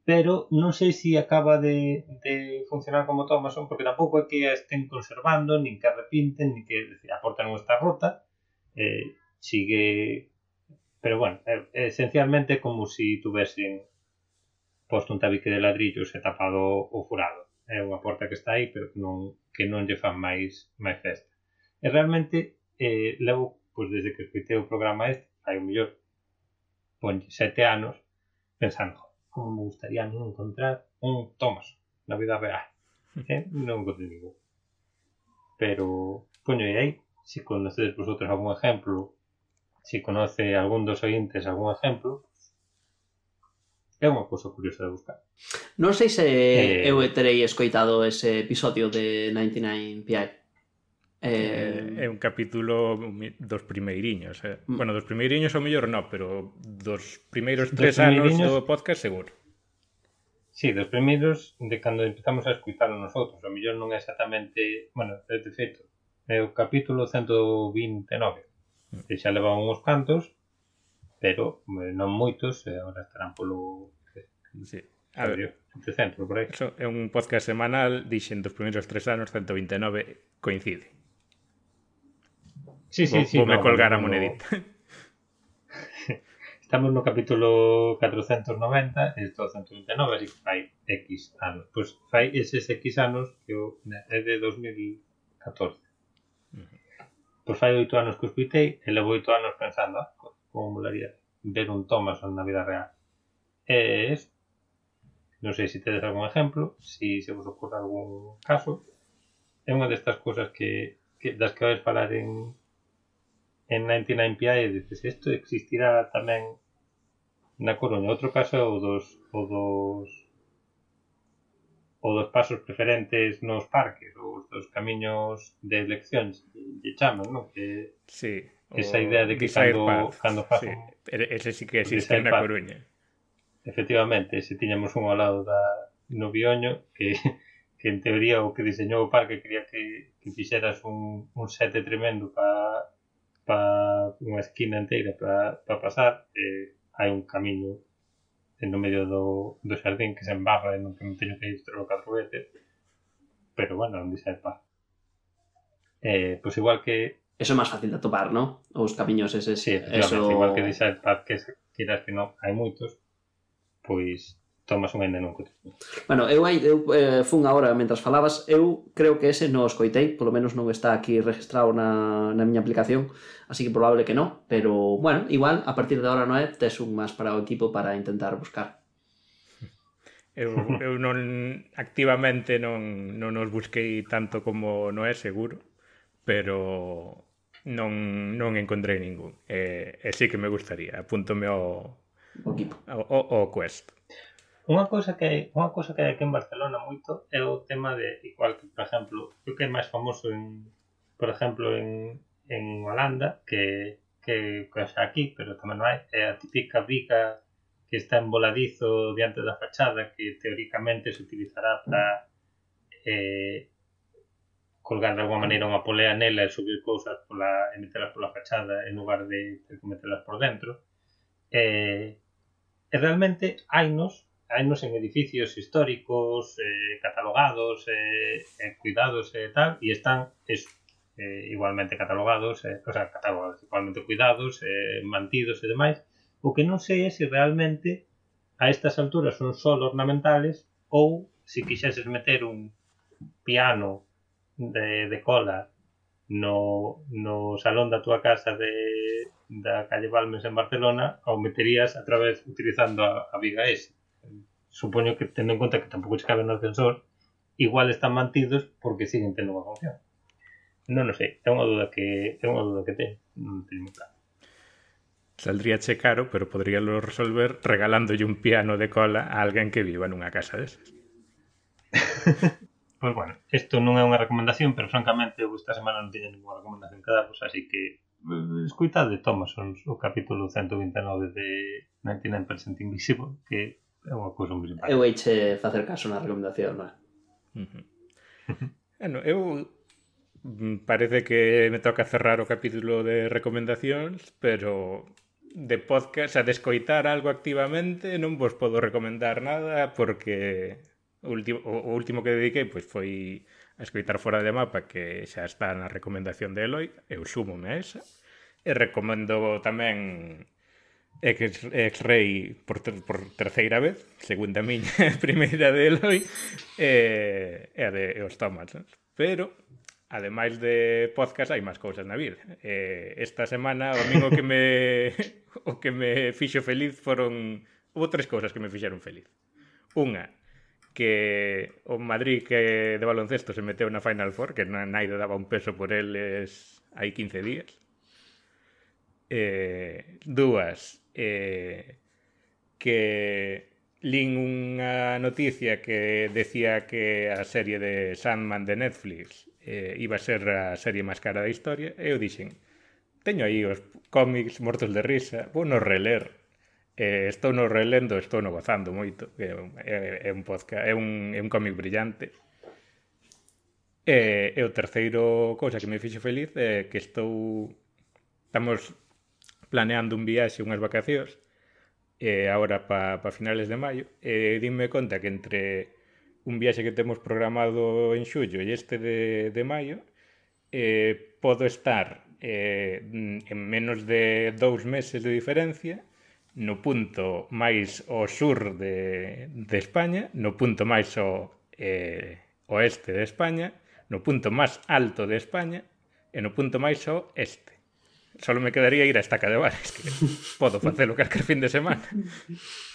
Pero non sei se acaba de, de funcionar como Thomason porque tampouco é que a estén conservando nin que a repinten nin que decir, a porta non está rota eh, sigue pero bueno, esencialmente como se si tuvesen posto un tabique de ladrillos e tapado o furado. É unha porta que está aí pero que non, que non lle fan máis máis festa. E realmente eh, levo, pois desde que escutei o programa este, hai o mellor ponlle sete anos pensando como me gustaría non encontrar un Thomas na vida real. Eh? Non encontrei ningún. Pero, poño, e aí, se conocedes vosotros algún exemplo, se conoce algún dos ointes algún exemplo, É unha cousa curiosa de buscar. Non sei se eh... eu terei escoitado ese episodio de 99PI. Eh... É un capítulo dos primeiriños. Eh? Mm. Bueno, dos primeiriños ou mellor non, pero dos primeiros tres dos anos do podcast seguro. Sí, dos primeiros de cando empezamos a escutarlo nosotros. O mellor non é exactamente... Bueno, de feito, é o capítulo 129. Mm. Que xa leva uns cantos, pero non moitos, e agora estarán polo... Sí. A ver, centro, por aí. Eso é un podcast semanal, dixen dos primeiros tres anos 129 coincide. Sí, sí, sí. Vou me no, colgar a monedita. Estamos no capítulo 490 e 129, así que fai X anos. Pois pues fai eses X anos que eu, é de 2014. Uh -huh. Pois pues fai oito anos que os cuitei e levo oito anos pensando, ah, como molaría ver un Thomas na vida real. E es, non sei se tedes algún exemplo, se se vos ocorre algún caso, é unha destas cousas que, que das que vais falar en en 99PI e dices, isto existirá tamén na Coruña. Outro caso é o dos, o dos ou dos pasos preferentes nos parques ou dos camiños de eleccións lle chaman, non? Que, sí. Esa idea de que cando, path. cando fajo... Sí. Ese sí que existe na Coruña. Efectivamente, se tiñamos un ao lado da, no Bioño que, que en teoría o que diseñou o parque quería que, que fixeras un, un sete tremendo para pa unha esquina inteira para pa pasar eh, hai un camiño no medio do, do xardín que se embarra e non, non teño que ir o catro veces pero bueno, onde se pa eh, pois igual que eso é máis fácil de atopar, non? Os camiños eses... Sí, eso... igual que dixe Paz, que quieras que non, hai moitos, pois tomas un ende non. Bueno, eu, eu eh, fun agora mentras falabas, eu creo que ese non o escoitei, polo menos non está aquí registrado na, na miña aplicación, así que probable que non, pero bueno, igual a partir de agora no é, tes un máis para o equipo para intentar buscar. Eu, eu non activamente non, non os busquei tanto como no é seguro, pero non, non encontrei ningún. E, e sí que me gustaría. Apúntome ao, o equipo. Ao, ao Quest. Unha cousa que unha cousa que hai aquí en Barcelona moito é o tema de igual que, por exemplo, o que é máis famoso en por exemplo en, en Holanda que que que xa aquí, pero tamén non hai, é a típica viga que está en voladizo diante da fachada que teóricamente se utilizará para eh, colgar de alguma maneira unha polea nela e subir cousas pola, e metelas pola fachada en lugar de ter que metelas por dentro. E, e realmente hainos hainos en edificios históricos eh, catalogados eh, eh, cuidados e eh, tal e están es, eh, igualmente catalogados eh, o sea, catalogados, igualmente cuidados eh, mantidos e demais. O que non sei é se realmente a estas alturas son só ornamentales ou se quixeses meter un piano de, de cola no, no salón da túa casa de, da calle Balmes en Barcelona ao meterías a través utilizando a, a viga S. Supoño que tendo en conta que tampouco che cabe no ascensor, igual están mantidos porque siguen tendo unha función. Non, non sei, é unha duda que é unha duda que ten, non teño claro. Saldría che caro, pero poderíalo resolver regalándolle un piano de cola a alguén que viva nunha casa desas. Pois bueno, isto non é unha recomendación, pero francamente eu esta semana non teño ninguna recomendación que darvos, pois así que eh, escuitade Thomason o capítulo 129 de 99% Invisible, que é unha cousa moi simpática. Eu eiche facer caso na recomendación, non é? Uh -huh. bueno, eu mm, parece que me toca cerrar o capítulo de recomendacións, pero de podcast, a descoitar algo activamente non vos podo recomendar nada porque O último, o, último que dediquei pois, foi a escritar fora de mapa que xa está na recomendación de Eloi eu sumo a esa e recomendo tamén X-Ray por, ter, por terceira vez segunda miña primeira de Eloi e, e a de e os Thomas pero ademais de podcast hai máis cousas na vida. Eh, esta semana o amigo que me o que me fixo feliz foron houve tres cousas que me fixeron feliz. Unha, que o Madrid que de baloncesto se meteu na Final Four, que na naide daba un peso por eles hai 15 días. Eh, dúas, eh, que lin unha noticia que decía que a serie de Sandman de Netflix eh, iba a ser a serie máis cara da historia, e eu dixen, teño aí os cómics mortos de risa, vou no reler eh, estou no relendo, estou no gozando moito, é, é, é un podcast, é un, é un cómic brillante. E, e o terceiro cousa que me fixo feliz é que estou estamos planeando un viaxe, unhas vacacións, eh, agora para pa finales de maio, e eh, dime conta que entre un viaxe que temos programado en xullo e este de, de maio, eh, podo estar eh, en menos de dous meses de diferencia no punto máis ao sur de, de España, no punto máis ao eh, oeste de España, no punto máis alto de España e no punto máis ao este. Solo me quedaría ir a estaca de bares, que podo facelo calquer fin de semana.